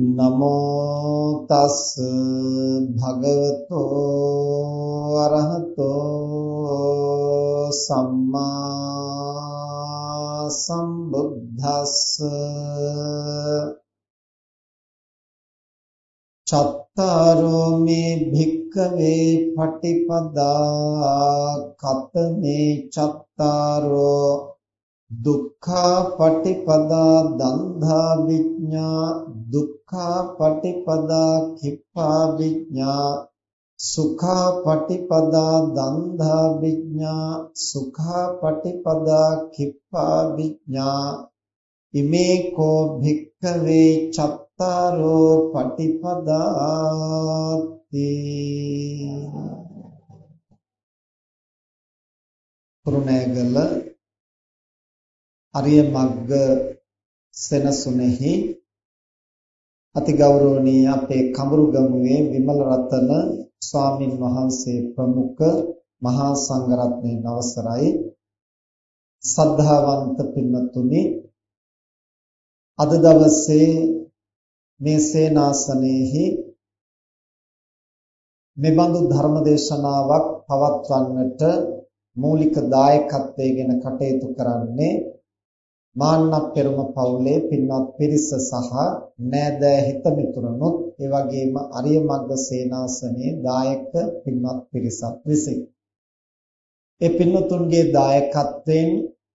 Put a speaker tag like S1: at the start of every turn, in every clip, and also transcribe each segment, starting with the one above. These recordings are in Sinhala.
S1: නමෝ තස් භගවතෝ අරහතෝ සම්මා සම්බුද්දස්ස චත්තාරෝ මේ භික්ඛවේ පටිපදා කතමේ චත්තාරෝ දුක්ඛා පටිපදා දන්ධා විඥා දුක්ඛා පටිපදා කිප්පා විඥා සුඛා පටිපදා දන්ධා විඥා සුඛා පටිපදා කිප්පා විඥා ඉමේ කෝ භික්ඛවේ චත්තාරෝ පටිපදාති। කුරුණෑගල අරිය මග්ග සෙනසුනේහි අතිගෞරවනීය අපේ කඹුරුගමුවේ විමල රතන ස්වාමින් වහන්සේ ප්‍රමුඛ මහා සංඝරත්නයේ අවසරයි. සද්ධාවන්ත පින්වත්නි අද දවසේ මේ සේනාසනයේහි මෙබඳු ධර්ම දේශනාවක් පවත්වන්නට මූලික දායකත්වයෙන් කටයුතු කරන්නේ මාන්නක් පෙරම පවුලේ පින්වත් පිරිස සහ නෑදෑ හිත මිතුරනොත් ඒ වගේම අරිය මග්ග සේනාසනයේ දායක පින්වත් පිරිසක් විසින්. ඒ පින්වතුන්ගේ දායකත්වයෙන්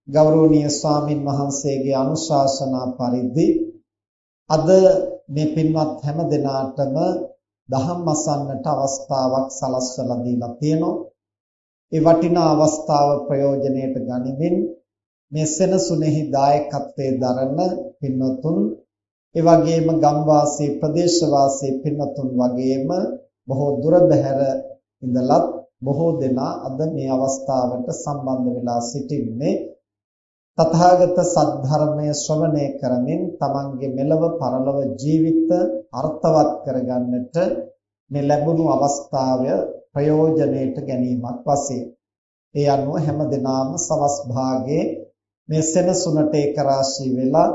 S1: ගෞරවනීය ස්වාමින් වහන්සේගේ අනුශාසනා පරිදි අද මේ පින්වත් හැම දෙනාටම දහම් අසන්නට අවස්ථාවක් සලස්වලා දීලා තියෙනවා. ඒ වටිනා අවස්ථාව ප්‍රයෝජනයට ගනිමින් මේ සෙනසුනේහි දායකත්වයේ දරන පින්වතුන් ඒ වගේම ගම්වාසී ප්‍රදේශවාසී පින්වතුන් වගේම බොහෝ දුර බැහැර ඉඳලත් බොහෝ දෙනා අද මේ අවස්ථාවට සම්බන්ධ වෙලා සිටින්නේ. තථාගත සද්ධර්මය ශ්‍රවණය කරමින් තමන්ගේ මෙලව පරලොව ජීවිත අර්ථවත් කරගන්නට මේ ලැබුණු අවස්ථාවය ප්‍රයෝජනයට ගැනීමක් වශයෙන්. ඒ අනුව හැම දිනාම සවස් භාගයේ මේ සෙනසුනට ඒක රාශී වෙලා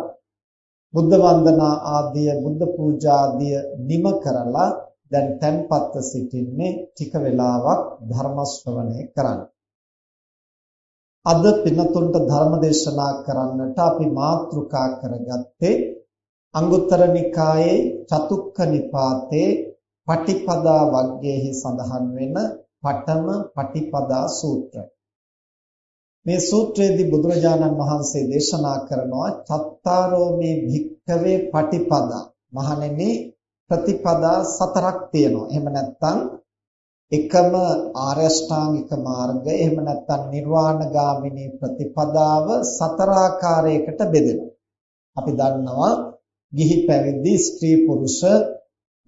S1: බුද්ධ වන්දනා ආදිය බුද්ධ පූජා ආදිය නිම කරලා දැන් තැන්පත්ව සිටින්නේ ටික වෙලාවක් ධර්ම ශ්‍රවණය කරන්න. අද පින්නතුන්ට ධර්ම දේශනා කරන්නට අපි මාතෘකා කරගත්තේ අංගුත්තර නිකායේ චතුක්ක නිපාතේ පටිපදා වග්ගයේහි සඳහන් වෙන පඨම පටිපදා සූත්‍රය. මේ සූත්‍රයේදී බුදුරජාණන් වහන්සේ දේශනා කරනවා චත්තාරෝ මේ භික්ඛවේ පටිපදා. මහණෙනි ප්‍රතිපදා සතරක් තියෙනවා. එහෙම නැත්නම් එකම ආර්ය ශ්‍රාංගික මාර්ගය එහෙම නැත්නම් නිර්වාණගාමිනී ප්‍රතිපදාව සතර ආකාරයකට බෙදෙනවා. අපි දන්නවා ගිහි පැවිදි ස්ත්‍රී පුරුෂ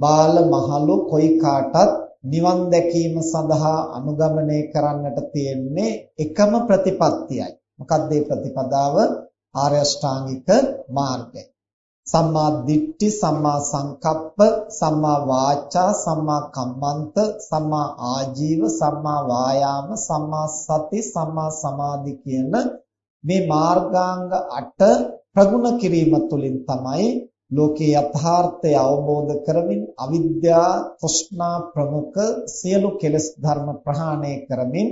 S1: බාල මහලු කොයි කාටත් නිවන් දැකීම සඳහා අනුගමනය කරන්නට තියෙන්නේ එකම ප්‍රතිපත්තියයි. මොකක්ද මේ ප්‍රතිපදාව? ආර්ය අෂ්ටාංගික මාර්ගය. සම්මා දිට්ඨි, සම්මා සංකප්ප, සම්මා වාචා, සම්මා කම්මන්ත, සම්මා ආජීව, සම්මා වායාම, සම්මා සති, සම්මා සමාධි කියන මේ මාර්ගාංග 8 ප්‍රගුණ කිරීම තුළින් තමයි ලෝකේ යථාර්ථය අවබෝධ කරමින් අවිද්‍යා තෘෂ්ණා ප්‍රමුඛ සියලු කෙලෙස් ධර්ම ප්‍රහාණය කරමින්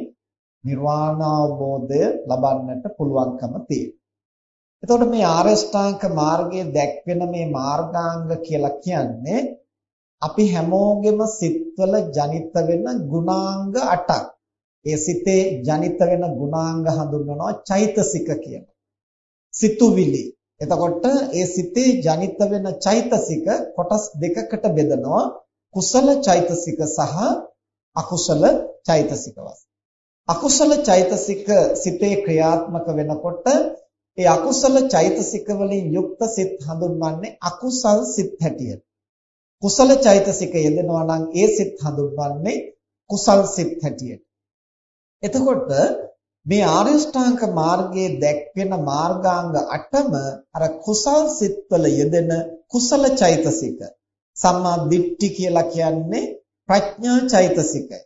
S1: නිර්වාණ අවබෝධය ලබන්නට පුළුවන්කම තියෙනවා. එතකොට මේ ආරෂ්ඨාංග මාර්ගයේ දැක්වෙන මේ මාර්ගාංග කියලා කියන්නේ අපි හැමෝගෙම සිත්වල ජනිත වෙන ගුණාංග 8ක්. ඒ සිතේ ජනිත වෙන ගුණාංග හඳුන්වනවා චෛතසික කියලා. සිතුවිලි එතකොට ඒ සිතේ ජනිත වෙන චෛතසික කොටස් දෙකකට බෙදනවා කුසල චෛතසික සහ අකුසල චෛතසික අකුසල චෛතසික සිතේ ක්‍රියාත්මක වෙනකොට ඒ අකුසල චෛතසික වලින් යුක්ත සිත් හඳුන්වන්නේ අකුසල් සිත් හැටියට. කුසල චෛතසික යෙදෙනවා නම් ඒ සිත් හඳුන්වන්නේ කුසල් සිත් හැටියට. එතකොට මේ ආර්ය ශ්‍රාංක මාර්ගයේ දැක්වෙන මාර්ගාංග 8ම අර කුසල් සිත්වල යෙදෙන කුසල චෛතසික. සම්මා දිට්ඨි කියලා කියන්නේ ප්‍රඥා චෛතසිකය.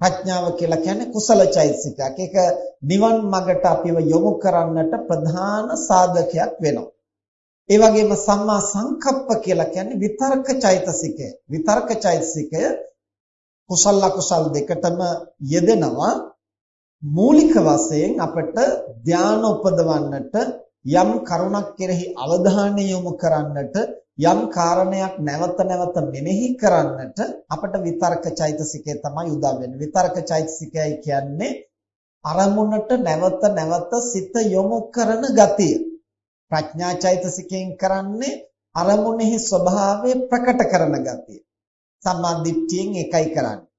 S1: ප්‍රඥාව කියලා කියන්නේ කුසල චෛතසිකයක්. ඒක නිවන් මඟට අපිව යොමු කරන්නට ප්‍රධාන සාධකයක් වෙනවා. ඒ වගේම සම්මා සංකප්ප කියලා කියන්නේ විතර්ක චෛතසිකය. විතර්ක චෛතසිකය කුසල අකුසල් දෙකටම යෙදෙනවා. මූලික වශයෙන් අපට ධානය උපදවන්නට යම් කරුණක් කෙරෙහි අවධානය යොමු කරන්නට යම් කාරණයක් නැවත නැවත මෙනෙහි කරන්නට අපට විතර්ක චෛතසිකය තමයි උදව් වෙන්නේ. විතර්ක චෛතසිකයයි කියන්නේ අරමුණට නැවත නැවත සිත යොමු කරන ගතිය. ප්‍රඥා චෛතසිකයෙන් කරන්නේ අරමුණෙහි ස්වභාවය ප්‍රකට කරන ගතිය. සම්මා දිට්ඨියෙන් එකයි කරන්නේ.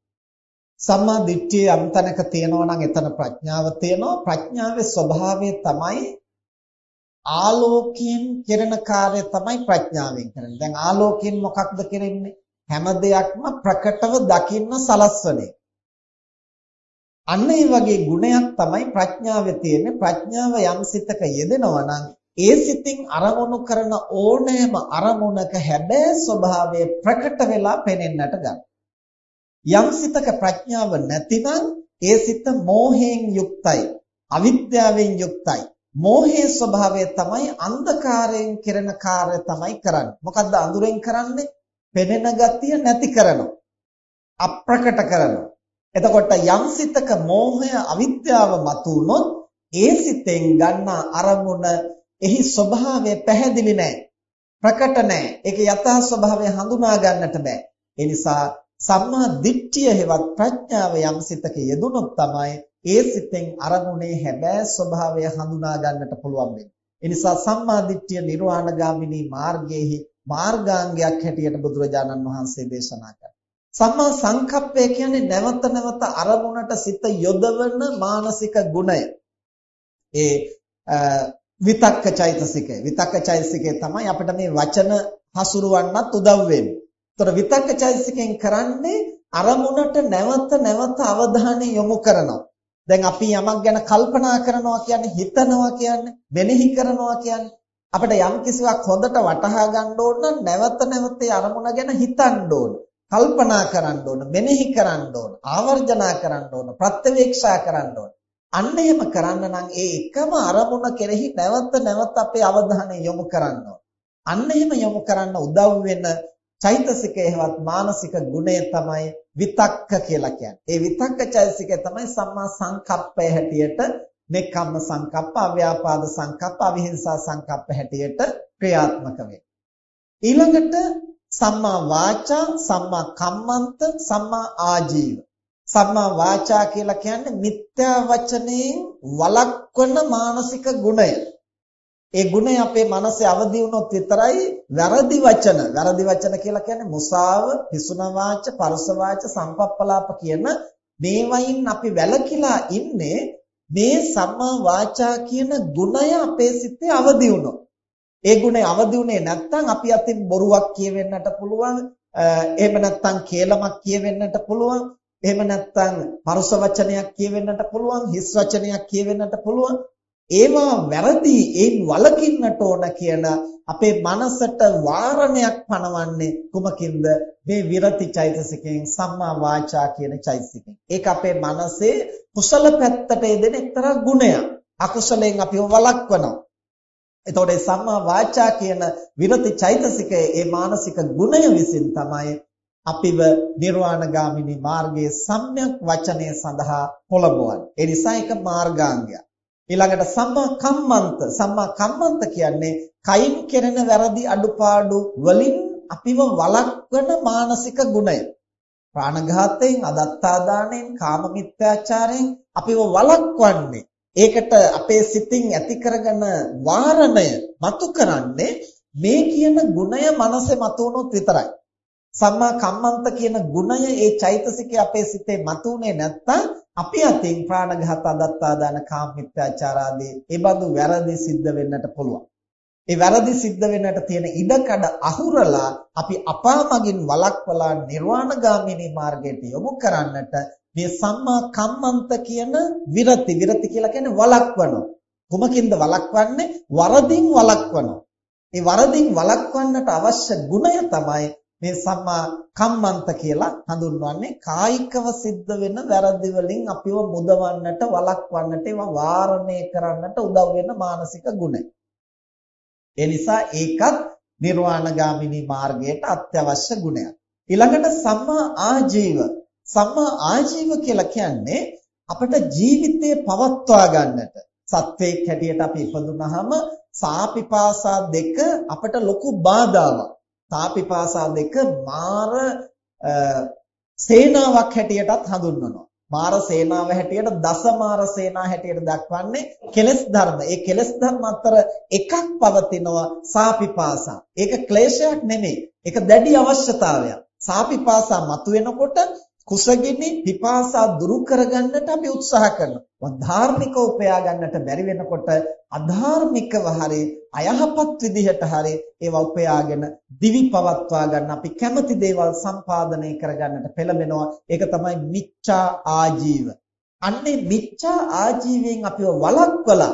S1: සම්මා දිට්ඨිය යම් තැනක තියෙනවා නම් එතන ප්‍රඥාව තියෙනවා. ප්‍රඥාවේ ස්වභාවය තමයි ආලෝකයෙන් කෙරෙන කාර්යය තමයි ප්‍රඥාවෙන් කරන්නේ. දැන් ආලෝකයෙන් මොකක්ද කරන්නේ? හැම දෙයක්ම ප්‍රකටව දකින්න සලස්වන්නේ. අන්න ඒ වගේ ගුණයක් තමයි ප්‍රඥාවේ තියෙන්නේ. ප්‍රඥාව යම් සිතක යෙදෙනවා නම් ඒ සිතින් අරමුණු කරන ඕනෑම අරමුණක හැබෑ ස්වභාවය ප්‍රකට වෙලා පෙනෙන්නට ගන්නවා. යම් සිතක ප්‍රඥාව නැතිනම් ඒ සිත මෝහයෙන් යුක්තයි, අවිද්‍යාවෙන් යුක්තයි. මෝහයේ ස්වභාවය තමයි අන්ධකාරයෙන් කෙරෙන කාර්ය තමයි කරන්නේ. මොකද්ද අඳුරෙන් කරන්නේ? පෙනෙන ගතිය නැති කරනවා. අප්‍රකට කරනවා. එතකොට යම් සිතක මෝහය අවිද්‍යාව මතුනොත් ඒ සිතෙන් ගන්නා අරමුණ එහි ස්වභාවය පැහැදිලි නැහැ. ප්‍රකට නැහැ. ඒකේ යථා ස්වභාවය හඳුනා ගන්නට බෑ. ඒ නිසා සම්මා දිට්ඨිය හෙවත් ප්‍රඥාව යම් සිතක යෙදුනොත් තමයි ඒ සිතෙන් අරමුණේ හැබෑ ස්වභාවය හඳුනා ගන්නට පුළුවන් වෙන්නේ. ඒ නිසා සම්මා දිට්ඨිය නිර්වාණගාමිනී මාර්ගයේහි මාර්ගාංගයක් හැටියට බුදුරජාණන් වහන්සේ දේශනා කළා. සම්මා සංකප්පය කියන්නේ නැවත නැවත අරමුණට සිත යොදවන මානසික ගුණය. ඒ විතක්ක චෛතසිකය. විතක්ක චෛතසිකය තමයි අපිට මේ වචන හසුරවන්නත් උදව් වෙන්නේ. ඒතර විතක්ක චෛතසිකෙන් කරන්නේ අරමුණට නැවත නැවත අවධානය යොමු කරනවා. දැන් අපි යමක් ගැන කල්පනා කරනවා කියන්නේ හිතනවා කියන්නේ මෙනෙහි කරනවා කියන්නේ. අපිට යම් කිසිවක් හොඳට වටහා ගන්න ඕන නම් නැවත නැවත අරමුණ ගැන හිතන්න ඕන. කල්පනා කරන්න ඕන මෙනෙහි කරන්න ඕන ආවර්ජනා කරන්න ඕන ප්‍රත්‍යවේක්ෂා කරන්න ඕන. අන්න එහෙම කරන්න නම් ඒ එකම අරමුණ කෙරෙහි නැවත නැවත අපේ අවධානය යොමු කරන්න අන්න එහෙම යොමු කරන්න උදව් වෙන චෛතසිකයවත් මානසික ගුණය තමයි විතක්ක කියලා කියන්නේ. ඒ විතක්ක චෛතසිකය තමයි සම්මා සංකප්පය හැටියට නෙක්ඛම්ම සංකප්ප, අව්‍යාපාද සංකප්ප, අවිහිංසා සංකප්ප හැටියට ක්‍රියාත්මක වෙන්නේ. ඊළඟට සම්මා වාචා, සම්මා කම්මන්ත, සම්මා ආජීව. සම්මා වාචා කියලා කියන්නේ මිත්‍යා වචනයෙන් වළක්වන මානසික ගුණය. ඒ ගුණය අපේ මනසේ අවදි වුණොත් විතරයි වැරදි වචන වැරදි වචන කියලා කියන්නේ මුසාව, හිසුන වාච, පරුස වාච, සම්පප්පලාප කියන මේවයින් අපි වැළකීලා ඉන්නේ මේ සම්මා වාචා කියන ගුණය අපේ සිතේ අවදි වුණොත්. ඒ ගුණය අවදි වුණේ නැත්නම් අපි අතින් බොරුවක් කියවෙන්නට පුළුවන්, එහෙම නැත්නම් කේලමක් කියවෙන්නට පුළුවන්, එහෙම නැත්නම් පරුස වචනයක් කියවෙන්නට පුළුවන්, හිස් වචනයක් කියවෙන්නට පුළුවන්. ඒවා වැරදි ඒන් වළකින්නට ඕන කියන අපේ මනසට වාරණයක් පනවන්නේ කුමකින්ද මේ විරති චෛතසිකයෙන් සම්මා වාචා කියන චෛතසිකයෙන් ඒක අපේ මනසේ කුසල පැත්තට යෙදෙන එක්තරා ගුණයක් අකුසලයෙන් අපිව වළක්වනවා එතකොට සම්මා වාචා කියන විරති චෛතසිකයේ ඒ මානසික ගුණය විසින් තමයි අපිව නිර්වාණගාමිනී මාර්ගයේ සම්‍යක් වචනය සඳහා පොළඹවන්නේ. ඒ නිසා ඒක මාර්ගාංගයක්. ඊළඟට සම්මා කම්මන්ත සම්මා කම්මන්ත කියන්නේ කයින් කෙරෙන වැරදි අඩුපාඩු වලින් අපිව වළක්වන මානසික ගුණය. ප්‍රාණඝාතයෙන්, අදත්තාදානයෙන්, කාම මිත්‍යාචාරයෙන් අපිව වළක්වන්නේ. ඒකට අපේ සිතින් ඇති කරගෙන වාරණය මතු කරන්නේ මේ කියන ගුණය මනසේ මතුවනොත් විතරයි. සම්මා කම්මන්ත කියන ගුණය ඒ චෛතසිකය අපේ සිතේ මතුනේ නැත්තම් අපි අතින් ප්‍රාණඝාත අදත්තා දාන කාමමිත්‍යාචාර ආදී ඒ බඳු වැරදි සිද්ධ වෙන්නට පුළුවන්. ඒ වැරදි සිද්ධ වෙන්නට තියෙන ඉඩකඩ අහුරලා අපි අපාමගින් වළක්වලා නිර්වාණගාමිනී මාර්ගයට යොමු කරන්නට මේ සම්මා කම්මන්ත කියන විරති විරති කියලා කියන්නේ වළක්වනවා. කුමකින්ද වළක්වන්නේ? වරදින් වළක්වනවා. මේ වරදින් වළක්වන්නට අවශ්‍ය ගුණය තමයි මේ සම්මා කම්මන්ත කියලා හඳුන්වන්නේ කායිකව සිද්ධ වෙන වැරදි වලින් අපිව මුදවන්නට වළක්වන්නට ඒවා වාරණය කරන්නට උදව් වෙන මානසික ගුණය. ඒ නිසා ඒකත් නිර්වාණගාමිනී මාර්ගයට අත්‍යවශ්‍ය ගුණයක්. ඊළඟට සම්මා ආජීව. සම්මා ආජීව කියලා කියන්නේ අපට ජීවිතේ පවත්වා ගන්නට සත්වයක් හැටියට අපි ඉපදුනහම සාපිපාසා දෙක අපට ලොකු බාධාවක්. සාපිපාසා දෙක මාර සේනාවක් හැටියටත් හඳුන්වනවා. මාර සේනාව හැටියට දසමාර සේනා හැටියට දක්වන්නේ කෙලස් ධර්ම. ඒ කෙලස් ධර්ම අතර එකක් පවතිනවා සාපිපාසා. ඒක ක්ලේශයක් නෙමෙයි. ඒක දැඩි අවශ්‍යතාවයක්. සාපිපාසා මතුවෙනකොට කුසගිනි පිපාසා දුරු කරගන්නට අපි උත්සාහ කරනවා. ධාර්මිකව උපයා ගන්නට බැරි වෙනකොට අධාර්මිකව හරි අයහපත් විදිහට හරි ඒවා උපයාගෙන දිවි පවත්වා ගන්න අපි කැමති දේවල් සම්පාදනය කරගන්නට පෙළඹෙනවා. ඒක තමයි මිච්ඡා ආජීව. අන්නේ මිච්ඡා ආජීවයෙන් අපිව වළක්වලා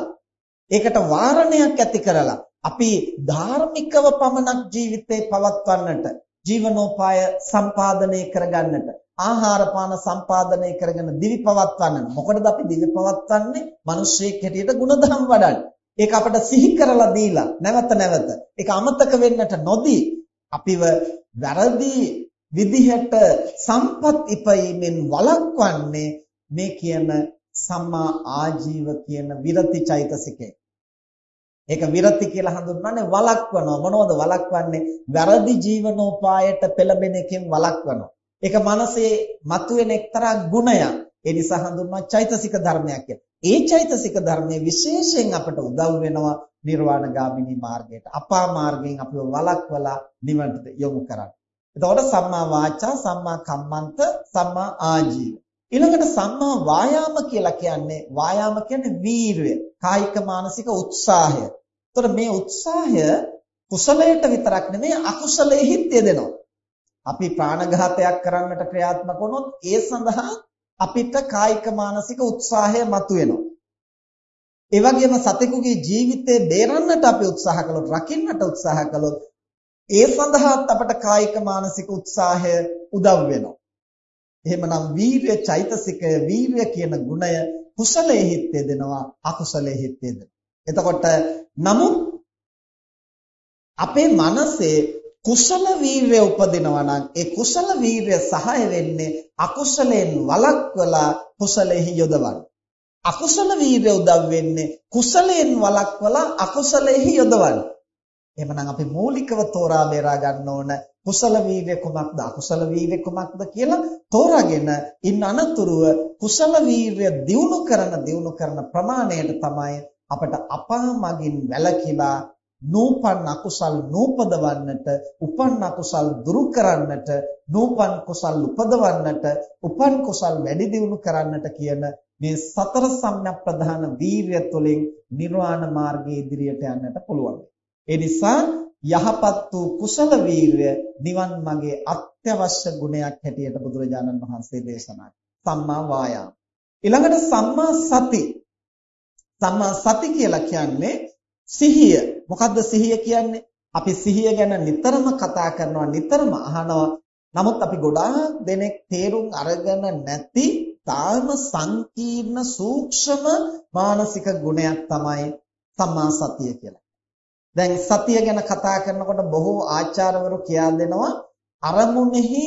S1: ඒකට වාරණයක් ඇති කරලා අපි ධාර්මිකව පමණක් ජීවිතේ පවත්වන්නට ජීවනෝපාය සම්පාදනය කරගන්නට ආහාර පාන සම්පාදනය කරගෙන දිවි පවත්වන්න. මොකටද අපි දිවි පවත්වන්නේ? මිනිස්සෙක් හැටියට ಗುಣධම් වඩන්න. ඒක අපිට සිහි කරලා දීලා නැවත නැවත ඒක අමතක වෙන්නට නොදී අපිව වැරදි විදිහට සම්පත් ඉපීමෙන් වළක්වන්නේ මේ කියන සම්මා ආජීව කියන විරති චෛතසිකේ. ඒක විරති කියලා හඳුන්වන්නේ වළක්වනවා. මොනවද වළක්වන්නේ? වැරදි ජීවනෝපායට පෙළඹෙන එකෙන් වළක්වනවා. ඒක මනසේ මතුවෙන එක්තරා ගුණයක්. ඒ නිසා හඳුන්වනවා චෛතසික ධර්මයක් කියලා. ඒ චෛතසික ධර්මයේ විශේෂයෙන් අපට උදව් වෙනවා නිර්වාණගාමිනී මාර්ගයට. අපා මාර්ගයෙන් අපිව වළක්වලා නිවනට යොමු කරන්න. එතකොට සම්මා වාචා, සම්මා කම්මන්ත, සම්මා ආජීව. ඊළඟට සම්මා වායාම කියලා කියන්නේ වායාම කියන්නේ වීරය, කායික මානසික උත්සාහය. එතකොට මේ උත්සාහය කුසලයට විතරක් නෙමෙයි අකුසලෙහිත් යෙදෙනවා. අපි ප්‍රාණඝාතයක් කරන්නට ක්‍රියාත්මක වුණොත් ඒ සඳහා අපිට කායික මානසික උත්සාහය මතුවෙනවා. ඒ වගේම සතෙකුගේ ජීවිතය බේරන්නට අපි උත්සාහ කළොත්, රකින්නට උත්සාහ කළොත් ඒ සඳහාත් අපට කායික මානසික උත්සාහය උදව් වෙනවා. එහෙමනම් වීර්ය චෛතසිකය වීර්ය කියන ගුණය කුසලයේහිත් යෙදෙනවා අකුසලයේහිත් යෙදෙනවා. එතකොට නමුත් අපේ මනසේ කුසල වීරය උපදිනවා නම් ඒ කුසල වීරය සහාය වෙන්නේ අකුසලයෙන් වළක්වලා කුසලෙහි යොදවන්න. අකුසල වීරය උදව් වෙන්නේ කුසලයෙන් වළක්වලා අකුසලෙහි යොදවන්න. එහෙමනම් අපි මූලිකව තෝරා බේරා ගන්න ඕන කුසල වීර්ය කුමක්ද අකුසල වීර්ය කුමක්ද කියලා තෝරාගෙන ඉන්න අනතුරුව කුසල වීර්ය දියුණු කරන දියුණු කරන ප්‍රමාණයට තමයි අපට අපා මගින් වැළකීලා නූපන් අකුසල් නූපදවන්නට උපන් අකුසල් දුරු කරන්නට නූපන් කුසල් උපදවන්නට උපන් කුසල් වැඩි දියුණු කරන්නට කියන මේ සතර සම්‍යක් ප්‍රධාන වීරිය තුළින් නිර්වාණ මාර්ගයේ ඉදිරියට යන්නට පුළුවන්. ඒ නිසා යහපත් වූ කුසල වීරිය නිවන් මාගේ අත්‍යවශ්‍ය ගුණයක් හැටියට බුදුරජාණන් වහන්සේ දේශනා සම්මා වායාම. ඊළඟට සම්මා සති. සම්මා සති කියලා කියන්නේ සිහිය. මොකද්ද සිහිය කියන්නේ? අපි සිහිය ගැන නිතරම කතා කරනවා නිතරම අහනවා. නමුත් අපි ගොඩාක් දෙනෙක් තේරුම් අරගෙන නැති තාම සංකීර්ණ සූක්ෂම මානසික ගුණයක් තමයි සම්මා සතිය කියලා. දැන් සතිය ගැන කතා කරනකොට බොහෝ ආචාර්යවරු කියා දෙනවා අරමුණෙහි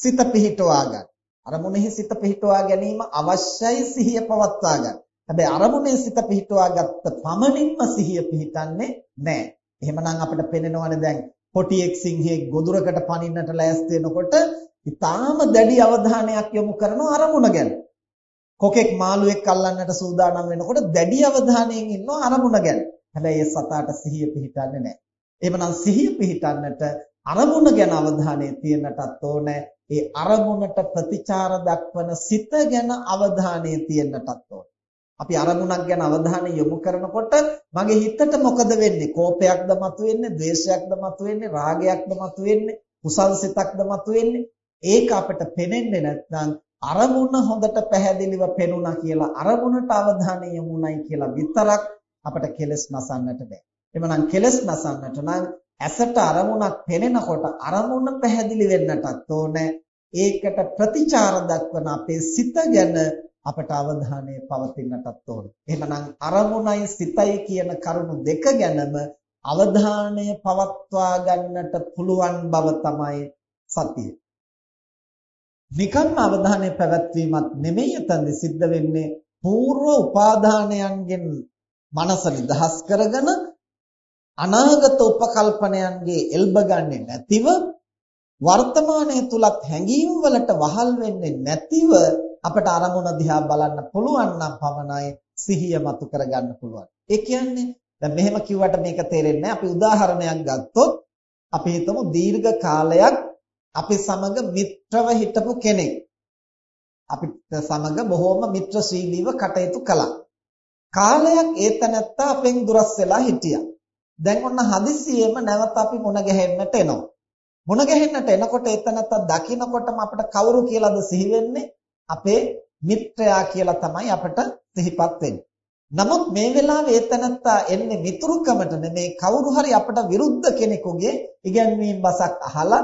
S1: සිත පිහිටවා ගන්න. අරමුණෙහි සිත පිහිටවා ගැනීම අවශ්‍යයි සිහිය පවත්වා ගන්න. හැබැයි අරමුණේ සිත පිහිටවා ගත්ත පමණින්ම සිහිය පිහිටන්නේ නැහැ. එහෙමනම් අපිට පේනවනේ දැන් කොටියෙක් සිංහෙක් ගොදුරකට පනින්නට ලෑස්ති වෙනකොට ඊටාම දැඩි අවධානයක් යොමු කරන අරමුණ ගැන. කොකෙක් මාළුවෙක් අල්ලන්නට සූදානම් වෙනකොට දැඩි අවධානයෙන් ඉන්නවා අරමුණ ගැන. හැබැයි ඒ සතාට සිහිය පිහිටන්නේ නැහැ. එහෙමනම් සිහිය පිහිටන්නට අරමුණ ගැන අවධානය තියන්නටත් ඕනේ. ඒ අරමුණට ප්‍රතිචාර දක්වන සිත ගැන අවධානය තියන්නටත් ඕනේ. අපි අරමුණක් ගැන අවධානය යොමු කරනකොට මගේ හිතට මොකද වෙන්නේ? කෝපයක්ද මතුවෙන්නේ, ද්වේෂයක්ද මතුවෙන්නේ, රාගයක්ද මතුවෙන්නේ, කුසල් සිතක්ද මතුවෙන්නේ? ඒක අපිට පේන්නේ නැත්නම් අරමුණ හොඳට පැහැදිලිව පෙනුණා කියලා අරමුණට අවධානය යොමුණයි කියලා විතරක් අපිට කෙලස් නසන්නට බෑ. එමනම් කෙලස් නසන්නට නම් ඇසට අරමුණක් පෙනෙනකොට අරමුණ පැහැදිලි වෙන්නටත් ඕනේ. ඒකට ප්‍රතිචාර දක්වන අපේ සිත ගැන අපට අවධානය පවතින්නටත් ඕනේ. එහෙමනම් අරමුණයි සිතයි කියන කරුණු දෙක ගැනම අවධානය පවත්වා ගන්නට පුළුවන් බව තමයි සතිය. නිකම්ම අවධානය පැවැත්වීමත් නෙමෙයි එතනදි සිද්ධ වෙන්නේ పూర్ව උපාදානයන්ගෙන් මනස නිදහස් කරගෙන අනාගත උපකල්පනයන්ගේ එල්බ ගන්නෙ නැතිව වර්තමානයේ තුලත් හැඟීම් වලට වහල් වෙන්නේ නැතිව අපට අරමුණ දිහා බලන්න පුළුවන් නම් පමණයි සිහිය මතු කරගන්න පුළුවන්. ඒ කියන්නේ දැන් මෙහෙම කිව්වට මේක තේරෙන්නේ අපි උදාහරණයක් ගත්තොත් අපි හිතමු දීර්ඝ කාලයක් අපි සමග මිත්‍රව හිටපු කෙනෙක් අපිට සමග බොහෝම මිත්‍රශීලීව කටයුතු කළා. කාලයක් ඒ තැනත්තා අපෙන් දුරස් වෙලා හිටියා. දැන් ඔන්න හදිසියෙම නැවත අපි මුණ ගැහෙන්නට එනවා. මුණ ගැහෙන්නට එනකොට ඒ තැනත්තා දකින්නකොටම අපිට කවුරු කියලාද සිහි වෙන්නේ? අපේ මිත්‍රයා කියලා තමයි අපට සිහිපත් වෙන්නේ. නමුත් මේ වෙලාවේ ඒතනත්තා එන්නේ මිතුරුකමට නෙමේ කවුරු හරි අපට විරුද්ධ කෙනෙකුගේ ඉගැන්වීම් බසක් අහලා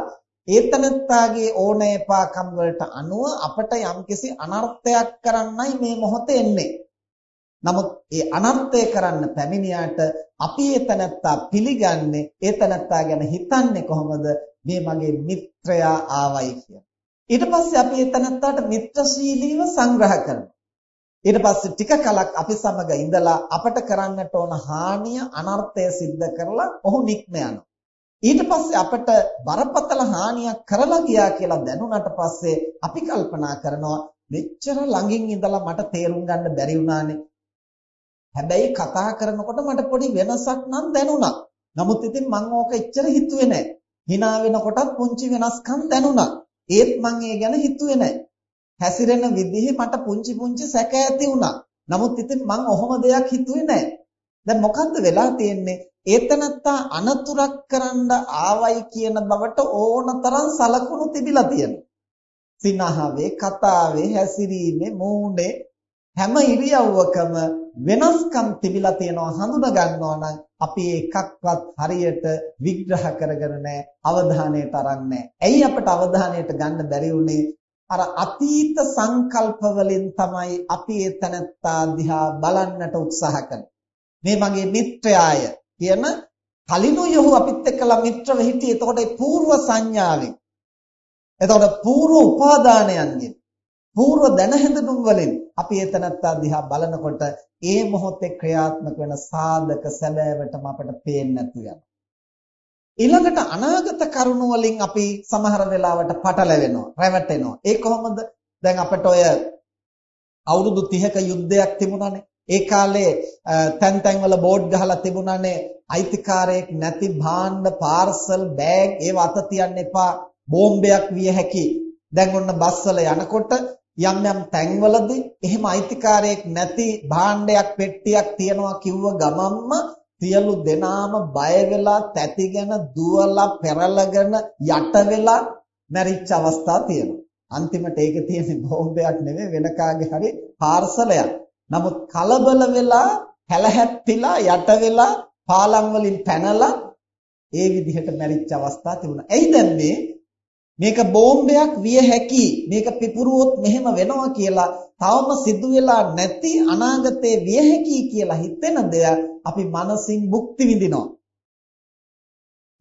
S1: ඒතනත්තාගේ ඕනෑපාකම් වලට අනුව අපට යම්කිසි අනර්ථයක් කරන්නයි මේ මොහොතේ එන්නේ. නමුත් ඒ අනර්ථය කරන්න පැමිණියාට අපි ඒතනත්තා පිළිගන්නේ ඒතනත්තා ගැන හිතන්නේ කොහොමද මේ මගේ මිත්‍රයා ආවයි කියලා. ඊට පස්සේ අපි ඒතනත්තාට මිත්‍රශීලීව සංග්‍රහ කරනවා. ඊට පස්සේ ටික කලක් අපි සමග ඉඳලා අපට කරන්නට ඕන හානිය අනර්ථය සිද්ධ කරලා ඔහු නික්ම යනවා. ඊට පස්සේ අපට බරපතල හානියක් කරලා ගියා කියලා දැනුණාට පස්සේ අපි කල්පනා කරනවා මෙච්චර ළඟින් ඉඳලා මට තේරුම් ගන්න බැරි වුණානේ. හැබැයි කතා කරනකොට මට පොඩි වෙනසක් නම් දැනුණා. නමුත් ඉතින් මම ඕක එච්චර හිතුවේ නැහැ. hina වෙනකොටත් පුංචි වෙනස්කම් දැනුණා. ඒත් මං ඒ ගැන හිතුවේ නැහැ. හැසිරෙන විදිහේ මට පුංචි පුංචි සැක ඇති වුණා. නමුත් ඉතින් මං ඔහොම දෙයක් හිතුවේ නැහැ. දැන් මොකද්ද වෙලා තියෙන්නේ? ඒතනත්තා අනතුරක් කරන්න ආවයි කියන බවට ඕනතරම් සලකුණු තිබිලා තියෙනවා. සිනහවේ, කතාවේ, හැසිරීමේ, මූණේ හැම ඉරියව්වකම වෙනස්කම් තිබිලා තියෙනවා හඳුනා ගන්නවා නම් අපි එකක්වත් හරියට විග්‍රහ කරගෙන නැහැ අවධානය තරන් නැහැ. ඇයි අපට අවධානයට ගන්න බැරි වුනේ? අර අතීත සංකල්ප වලින් තමයි අපි ඒ තනත්තා දිහා බලන්නට උත්සාහ කරන්නේ. මේ මගේ මිත්‍රයාය කියන කලිනුයෝ අපිත් එක්කලා මිත්‍රව හිටියේ. එතකොට ඒ పూర్ව සංඥාවෙන්. එතකොට పూర్ව උපාදානයන්ගෙන්, పూర్ව දැනහැඳුම් වලින් අපි එතනත්තා දිහා බලනකොට ඒ මොහොතේ ක්‍රියාත්මක වෙන සාධක සැබෑවටම අපට පේන්නේ නැතු යනවා. ඊළඟට අනාගත කරුණු වලින් අපි සමහර වෙලාවට පටලැවෙනවා, රැවටෙනවා. ඒ කොහොමද? දැන් අපිට ඔය අවුරුදු 30ක යුද්ධයක් තිබුණානේ. ඒ කාලේ තැන් තැන් වල බෝඩ් ගහලා තිබුණානේ අයිතිකාරයෙක් නැති භාණ්ඩ පාර්සල් බෑග් ඒව අත තියන්න එපා බෝම්බයක් විය හැකි. දැන් ඔන්න බස් වල යනකොට යම් යම් තැන්වලදී එහෙම අයිතිකාරයෙක් නැති භාණ්ඩයක් පෙට්ටියක් තියනවා කිව්ව ගමන්ම සියලු දෙනාම බය වෙලා තැතිගෙන දුවලා පෙරලගෙන යට වෙලා මැරිච්ච අවස්ථා තියෙනවා. අන්තිමට ඒකේ තියෙන බෝම්බයක් නෙමෙයි වෙන කාගේ හරි පාර්සලයක්. නමුත් කලබල වෙලා හැලහැප්පිලා යට වෙලා පාලම් වලින් පැනලා ඒ විදිහට මැරිච්ච අවස්ථා තිබුණා. එයි දැන් මේ මේක බෝම්බයක් විය හැකි මේක පිපුරුවොත් මෙහෙම වෙනවා කියලා තවම සිදු වෙලා නැති අනාගතේ විය හැකි කියලා හිතෙන දෙයක් අපි මනසින් භුක්ති විඳිනවා.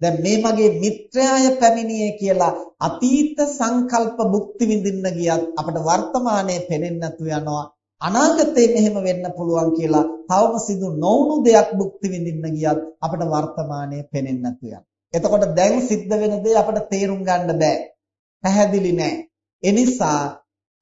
S1: දැන් මේ මගේ මිත්‍රාය පැමිණියේ කියලා අතීත සංකල්ප භුක්ති විඳින්න ගියත් අපිට වර්තමානයේ පෙනෙන්නේ නැතු යනවා. අනාගතේ මෙහෙම වෙන්න පුළුවන් කියලා තවම සිදු නොවුණු දෙයක් භුක්ති විඳින්න ගියත් අපිට වර්තමානයේ පෙනෙන්නේ නැතු යනවා. එතකොට දැන් සිද්ධ වෙන දේ අපිට තේරුම් ගන්න බෑ. පැහැදිලි නෑ. ඒ නිසා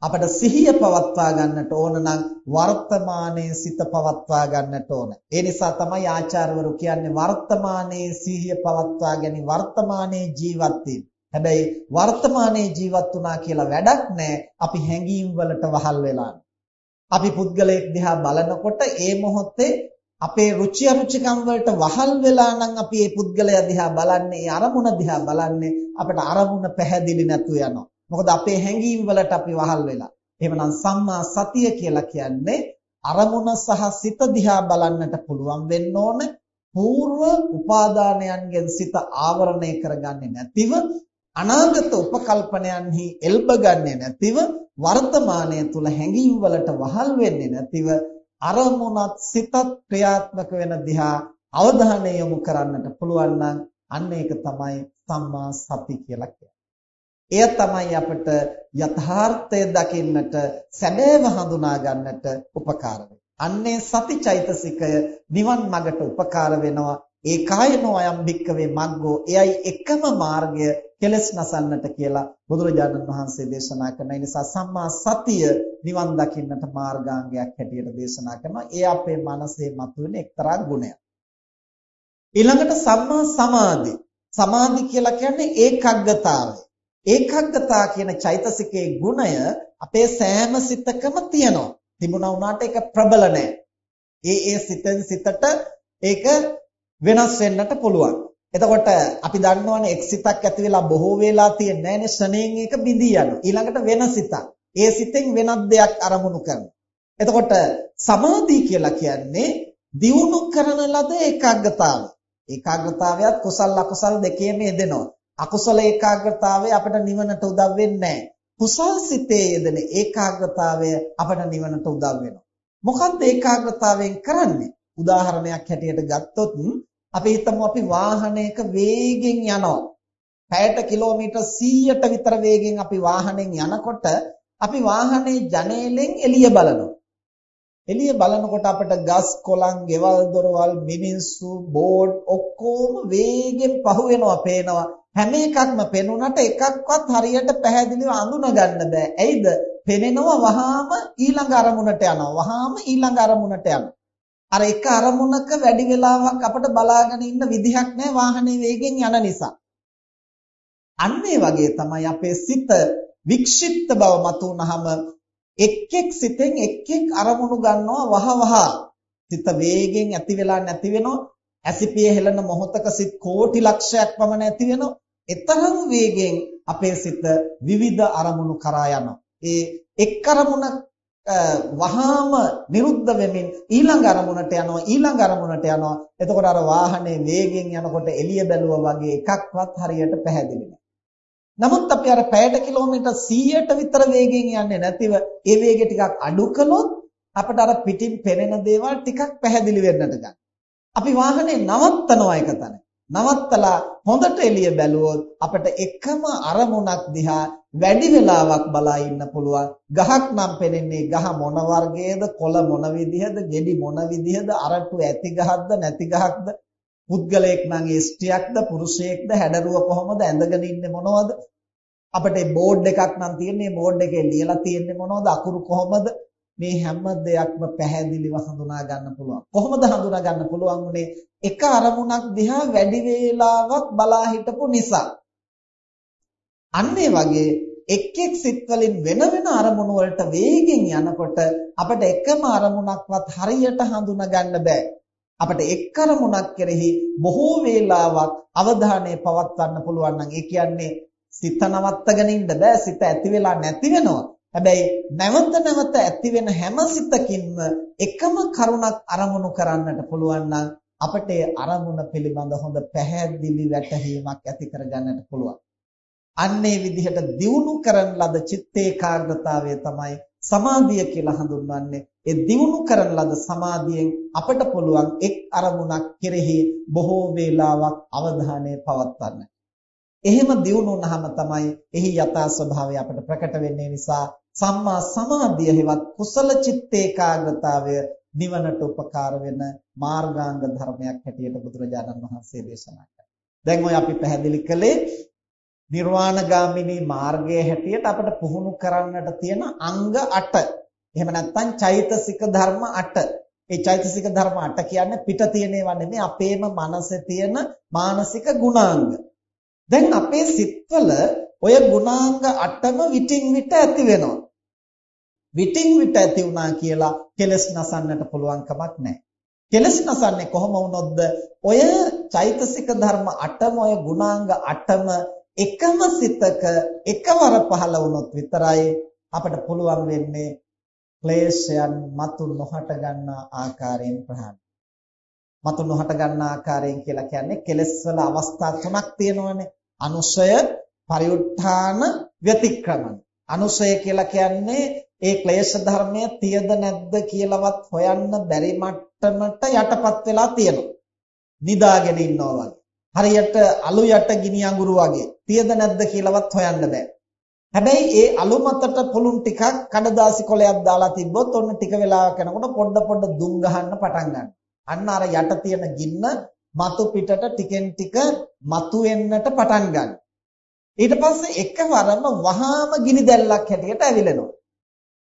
S1: අපිට සිහිය පවත්වා ගන්නට ඕන නම් වර්තමානයේ සිත පවත්වා ගන්නට ඕන. ඒ නිසා තමයි ආචාර්යවරු කියන්නේ වර්තමානයේ සිහිය පවත්වා ගැනීම වර්තමානයේ ජීවත් හැබැයි වර්තමානයේ ජීවත් වුණා කියලා වැඩක් නැහැ. අපි හැඟීම් වලට වහල් වෙලා. අපි පුද්ගලයෙක් දිහා බලනකොට ඒ මොහොතේ අපේ රුචි අරුචිකම් වලට වහල් වෙලා නම් අපි මේ පුද්ගලයා දිහා බලන්නේ, ඒ අරමුණ දිහා බලන්නේ අපිට අරමුණ පැහැදිලි නැතුව යනවා. මොකද අපේ හැඟීම් වලට අපි වහල් වෙලා. එහෙමනම් සම්මා සතිය කියලා කියන්නේ අරමුණ සහ සිත දිහා බලන්නට පුළුවන් වෙන්න ඕන. పూర్ව උපාදානයන්ගෙන් සිත ආවරණය කරගන්නේ නැතිව අනාගත උපකල්පනයන්හි එල්බගන්නේ නැතිව වර්තමානය තුල හැඟීම් වලට වහල් වෙන්නේ නැතිව අරමුණත් සිතත් ක්‍රියාත්මක වෙන දිහා අවධානය යොමු කරන්නට පුළුවන් නම් අන්න ඒක තමයි සම්මා සති කියලා කියන්නේ. එය තමයි අපට යථාර්ථය දකින්නට සැබෑව හඳුනා ගන්නට උපකාර අන්නේ සති චෛතසිකය නිවන් මඟට උපකාර වෙනවා. ඒ කායනෝ අයම් භික්කවේ මග්ගෝ එයයි එකම මාර්ගය කෙලස් නසන්නට කියලා බුදුරජාණන් වහන්සේ දේශනා කරන නිසා සම්මා සතිය නිවන් දකින්නට මාර්ගාංගයක් හැටියට දේශනා කරනවා. ඒ අපේ මනසේ මතුවෙන එක්තරා ගුණයක්. ඊළඟට සම්මා සමාධි. සමාධි කියලා කියන්නේ ඒකග්ගතාවය. ඒකග්ගතා කියන චෛතසිකයේ ගුණය අපේ සෑම සිතකම තියෙනවා. තිබුණා වුණාට ඒක ප්‍රබල නැහැ. ඒ ඒ සිතෙන් සිතට ඒක වෙනස් වෙන්නට පුළුවන්. එතකොට අපි දන්නවනේ එක් සිතක් ඇති වෙලා බොහෝ වෙලා තියෙන්නේ නැහැනේ ශණයෙන් ඒක බිඳී යනවා. ඊළඟට වෙන සිතක්. ඒ සිතෙන් වෙනත් දෙයක් අරමුණු කරනවා. එතකොට සමාධිය කියලා කියන්නේ දියුණු කරන ලද ඒකාග්‍රතාවය. ඒකාග්‍රතාවයත් කුසල අකුසල දෙකේම යෙදෙනවා. අකුසල ඒකාග්‍රතාවය අපිට නිවනට උදව් වෙන්නේ කුසල් සිතේ යෙදෙන ඒකාග්‍රතාවය අපිට නිවනට උදව් වෙනවා. මොකක්ද ඒකාග්‍රතාවයෙන් කරන්නේ? උදාහරණයක් හැටියට ගත්තොත් අපි හිතමු අපි වාහනයක වේගෙන් යනවා. පැයට කිලෝමීටර් 100ට විතර වේගෙන් අපි වාහනෙන් යනකොට අපි වාහනේ ජනේලෙන් එළිය බලනවා. එළිය බලනකොට අපිට ගස් කොළන්, ගෙවල් දොරවල්, මිනිස්සු, බෝඩ් ඔක්කොම වේගෙන් පහු වෙනවා පේනවා. හැම එකක්ම පෙනුනට එකක්වත් හරියට පැහැදිලිව අඳුන ගන්න බෑ. ඇයිද? පෙනෙනවා වහාම ඊළඟ අරමුණට යනවා. වහාම ඊළඟ අරමුණට යනවා. අර එක අරමුණක වැඩි වෙලාවක් අපිට බලාගෙන ඉන්න විදිහක් නැහැ වාහනේ වේගෙන් යන නිසා. අන්න වගේ තමයි අපේ සිත වික්ෂිප්ත බව මතුනහම එක් එක් සිතෙන් එක් එක් අරමුණු ගන්නවා වහ වහ. සිත වේගෙන් ඇති වෙලා නැති වෙනවා. ඇසිපිය හෙළන මොහොතක සිත් කෝටි ලක්ෂයක් පමණ ඇති වෙනවා. එතරම් වේගෙන් අපේ සිත විවිධ අරමුණු කරා යනවා. ඒ එක් අරමුණක් වහාම නිරුද්ධ වෙමින් ඊළඟ අරමුණට යනවා ඊළඟ අරමුණට යනවා එතකොට අර වාහනේ වේගෙන් යනකොට එළිය බැලුවා වගේ එකක්වත් හරියට පැහැදිලි නමුත් අපි අර පැයට කිලෝමීටර් 100ට විතර වේගෙන් යන්නේ නැතිව ඒ වේගය ටිකක් අඩු කළොත් අපිට අර පිටින් පෙනෙන දේවල් ටිකක් පැහැදිලි වෙන්නට ගන්නවා. අපි වාහනේ නවත්තනවා එක තැන. නවත්තලා හොඳට එළිය බැලුවොත් අපිට එකම අරමුණක් දිහා වැඩි වෙලාවක් බලා ඉන්න පුළුවන්. ගහක් නම් පෙනෙන්නේ ගහ මොන වර්ගයේද, කොළ මොන විදිහද, ගෙඩි මොන විදිහද, අරටු ඇති ගහක්ද නැති ගහක්ද, පුද්ගලයෙක් නම් ස්ත්‍රියක්ද, පුරුෂයෙක්ද, හැඩරුව කොහොමද, ඇඳගෙන ඉන්නේ මොනවද? අපිට බෝඩ් එකක් නම් තියෙන්නේ බෝඩ් එකේ ලියලා තියෙන්නේ මොනවද, අකුරු කොහොමද? මේ හැම දෙයක්ම පැහැදිලිව හඳුනා ගන්න පුළුවන්. කොහොමද හඳුනා ගන්න පුළුවන් උනේ? එක අරමුණක් දිහා වැඩි වේලාවක් බලා හිටපු නිසා. අන්න වගේ එක් එක් සිත් වලින් වෙන වෙන අරමුණු වලට වේගෙන් යනකොට අපිට එකම අරමුණක්වත් හරියට හඳුනා ගන්න බෑ. අපිට එක් අරමුණක් කෙරෙහි බොහෝ වේලාවක් අවධානය පවත්වන්න පුළුවන් නම් ඒ කියන්නේ සිත නවත්තගෙන ඉන්න බෑ. සිත ඇති වෙලා නැති වෙනවා. හැබැයි නැවත නැවත ඇති වෙන හැම සිතකින්ම එකම කරුණක් අරමුණු කරන්නට පුළුවන් නම් අපට ඒ අරමුණ පිළිබඳ හොඳ පැහැදිලි වැටහීමක් ඇති කරගන්නට පුළුවන්. අන්නේ විදිහට දියුණු කරන ලද චිත්ත ඒකාග්‍රතාවය තමයි සමාධිය කියලා හඳුන්වන්නේ. ඒ දියුණු කරන ලද සමාධියෙන් අපට පුළුවන් එක් අරමුණක් කෙරෙහි බොහෝ වේලාවක් අවධානය පවත්වන්න. එහෙම දියුණු වුණාම තමයි එහි යථා ස්වභාවය අපට ප්‍රකට වෙන්නේ නිසා සම්මා සමාධිය හෙවත් කුසල චිත්ත ඒකාග්‍රතාවය නිවනට උපකාර වෙන මාර්ගාංග ධර්මයක් හැටියට බුදුරජාණන් වහන්සේ දේශනා කළා. දැන් ඔය අපි පැහැදිලි කළේ නිර්වාණගාමිනී මාර්ගයේ හැටියට අපිට පුහුණු කරන්නට තියෙන අංග 8. එහෙම නැත්නම් චෛතසික ධර්ම 8. ඒ චෛතසික ධර්ම 8 කියන්නේ පිට තියෙන ඒවා නෙමෙයි අපේම මනසේ තියෙන මානසික ගුණාංග. දැන් අපේ සිත්වල ඔය ගුණාංග 8ම විටින් විට ඇති වෙනවා. විටින් විට ඇති වුණා කියලා කෙලස් නසන්නට පුළුවන් කමක් නැහැ. කෙලස් නසන්නේ කොහොම වුණොත්ද? ඔය චෛතසික ධර්ම 8ම ඔය ගුණාංග 8ම එකම සිතක එකවර පහළ වුණොත් විතරයි අපිට පුළුවන් වෙන්නේ ක්ලේශයන් මතු නොහට ගන්නා ආකාරයෙන් ප්‍රහාණය. මතු නොහට ගන්නා ආකාරයෙන් කියලා කියන්නේ කෙලස් වල අවස්ථා තුනක් තියෙනවානේ. අනුශය, පරිඋත්ථාන, ව්‍යතික්‍රමන. අනුශය කියලා කියන්නේ ඒ ක්ලේශ ධර්මය තියද නැද්ද කියලාවත් හොයන්න බැරි මට්ටමට යටපත් වෙලා තියෙනවා. නිදාගෙන ඉන්නවා වගේ. හරියට අලු යට ගිනි අඟුරු වගේ තියද නැද්ද කියලාවත් හොයන්න බෑ. හැබැයි ඒ අලු මතට පුළුන් ටිකක් කඩදාසි කොලයක් දාලා තිබ්බොත් ඔන්න ටික වෙලාවක් යනකොට පොඩ පොඩ දුම් ගහන්න පටන් ගන්නවා. අන්න අර යට තියෙන ගින්න මතු පිටට ටිකෙන් ටික මතු වෙන්නට පටන් ගන්නවා. ඊට පස්සේ එකවරම වහාම ගිනි දැල්ලක් හැටියට ඇවිලෙනවා.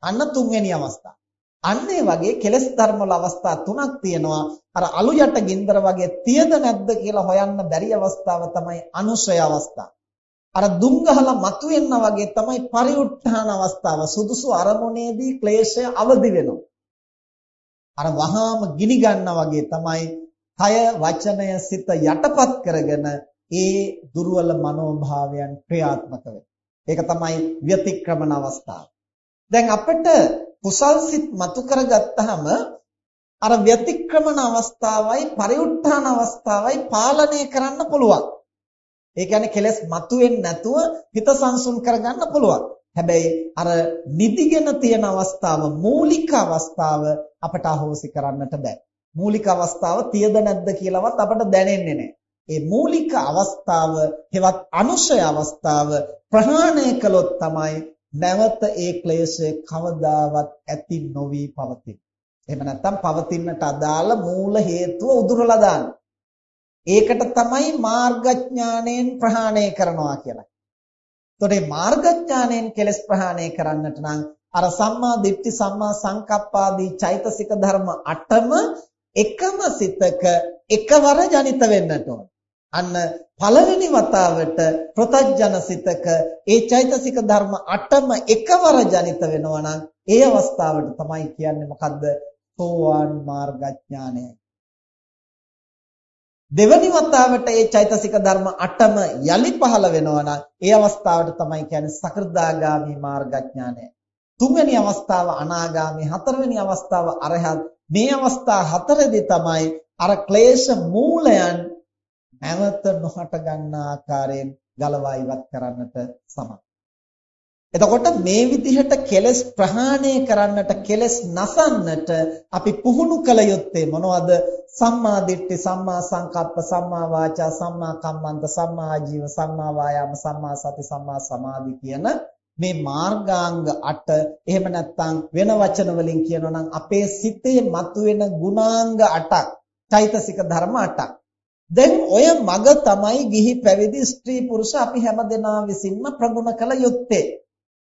S1: අන්න තුන්වෙනි අවස්ථාව. අන්න ඒ වගේ කෙලස් ධර්ම වල අවස්ථා තුනක් තියෙනවා. අර අලු යට ගින්දර වගේ තියද නැද්ද කියලා හොයන්න බැරි අවස්ථාව තමයි අනුශය අවස්ථාව. අර දුම් ගහලා මතුවෙන්න වගේ තමයි පරිඋත්ථාන අවස්ථාව. සුදුසු අරමුණේදී ක්ලේශය අවදි වෙනවා. අර වහාම ගිනි ගන්නා වගේ තමයි කය වචනය සිත යටපත් කරගෙන ඒ දුර්වල මනෝභාවයන් ක්‍රියාත්මක ඒක තමයි ව්‍යතික්‍රමන අවස්ථාව. දැන් අපිට කුසල් සිත් මතු කරගත්තාම අර ව්‍යතික්‍රමන අවස්ථාවයි පරිඋත්ථාන අවස්ථාවයි පාලනය කරන්න පුළුවන්. ඒ කියන්නේ කෙලස් මතුවෙන්නේ නැතුව හිත සංසුන් කරගන්න පුළුවන්. හැබැයි අර නිදිගෙන තියෙන අවස්ථාව මූලික අවස්ථාව අපට අහෝසි කරන්නට බෑ. මූලික අවස්ථාව තියද නැද්ද කියලාවත් අපට දැනෙන්නේ නැහැ. ඒ මූලික අවස්ථාව හෙවත් අනුශය අවස්ථාව ප්‍රහාණය කළොත් තමයි නැවත ඒ ක්ලේශය කවදාවත් ඇති නොවි පවතින. එහෙම නැත්නම් පවතින්නට අදාළ මූල හේතුව උදුරලා දාන්න. ඒකට තමයි මාර්ගඥාණයෙන් ප්‍රහාණය කරනවා කියලා. එතකොට මේ මාර්ගඥාණයෙන් කෙලස් ප්‍රහාණය කරන්නට නම් අර සම්මා දිට්ඨි සම්මා සංකප්පාදී චෛතසික ධර්ම 8ම එකම සිතක එකවර ජනිත වෙන්නට ඕන. අන්න පළවෙනි වතාවට ප්‍රතඥන සිතක ඒ චෛතසික ධර්ම 8ම එකවර ජනිත වෙනවා නම් ඒ අවස්ථාවට තමයි කියන්නේ මොකද්ද? සෝවාන් මාර්ගඥානයයි. දෙවනි වතාවට ඒ චෛතසික ධර්ම 8ම යලි පහළ වෙනවා නම් ඒ අවස්ථාවට තමයි කියන්නේ සකෘදාගාමි මාර්ගඥානය. තුන්වෙනි අවස්ථාව අනාගාමි, හතරවෙනි අවස්ථාව අරහත්. මේ අවස්ථා හතරෙදි තමයි අර ක්ලේශ මූලයන් නැවත නොහට ගන්නා ආකාරයෙන් ගලවා ඉවත් කරන්නට සමත්. එතකොට මේ විදිහට කෙලස් ප්‍රහාණය කරන්නට කෙලස් නසන්නට අපි පුහුණු කළ යුත්තේ මොනවද? සම්මා දිට්ඨි, සම්මා සංකප්ප, සම්මා වාචා, සම්මා කම්මන්ත, සම්මා ආජීව, සම්මා වායාම, සම්මා සති, සම්මා සමාධි කියන මේ මාර්ගාංග 8 එහෙම නැත්නම් වෙන වචන වලින් කියනවා නම් අපේ සිතේ මතුවෙන ගුණාංග 8ක්, චෛතසික ධර්ම 8ක්. දැන් ඔය මග තමයි ගිහි පැවිදි ස්ත්‍රී පුරුෂ අපි හැමදෙනා විසින්ම ප්‍රගුණ කළ යුත්තේ.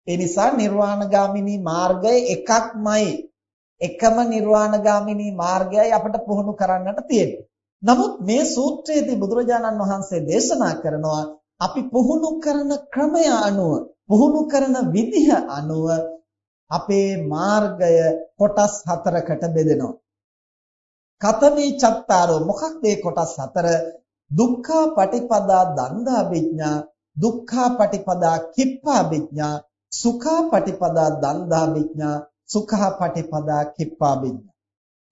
S1: ඒ නිසා නිර්වාණගාමිනී මාර්ගය එකක්මයි. එකම නිර්වාණගාමිනී මාර්ගයයි අපිට පුහුණු කරන්නට තියෙන්නේ. නමුත් මේ සූත්‍රයේදී බුදුරජාණන් වහන්සේ දේශනා කරනවා අපි පුහුණු කරන ක්‍රමය අනුව පුහුණු කරන විදිහ අනුව අපේ මාර්ගය කොටස් හතරකට බෙදෙනවා. කතමේ චත්තාරෝ මොකක්ද මේ කොටස් හතර? දුක්ඛ පටිපදා දන්දා විඥා, දුක්ඛ පටිපදා කිප්පා විඥා, සුඛා පටිපදා දන්දා විඥා, සුඛා පටිපදා කිප්පා විඥා.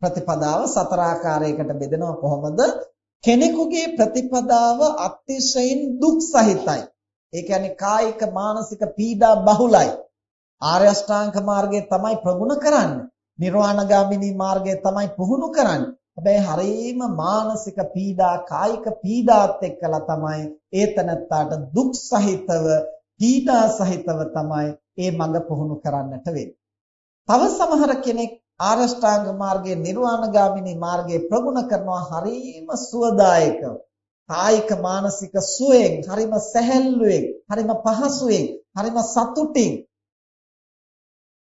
S1: ප්‍රතිපදාව සතර ආකාරයකට බෙදෙනවා කොහොමද? කෙනෙකුගේ ප්‍රතිපදාව අතිශයින් දුක් සහිතයි. ඒ කියන්නේ කායික මානසික පීඩා බහුලයි. ආර්ය අෂ්ටාංග මාර්ගය තමයි ප්‍රගුණ කරන්නේ. නිර්වාණගාමිනී මාර්ගය තමයි පුහුණු කරන්නේ. හැබැයි හරීම මානසික පීඩා කායික පීඩාත් එක්කලා තමයි ඒතනත්තාට දුක් සහිතව පීඩා සහිතව තමයි ඒ මඟ පුහුණු කරන්නට වෙන්නේ. තව සමහර කෙනෙක් ආරෂ්ඨාංග මාර්ගයේ නිර්වාණගාමිනී මාර්ගයේ ප්‍රගුණ කරනවා හරීම සුවදායකව. කායික මානසික සුවයෙන්, හරීම සැහැල්ලුවෙන්, හරීම පහසුවෙන්, හරීම සතුටින්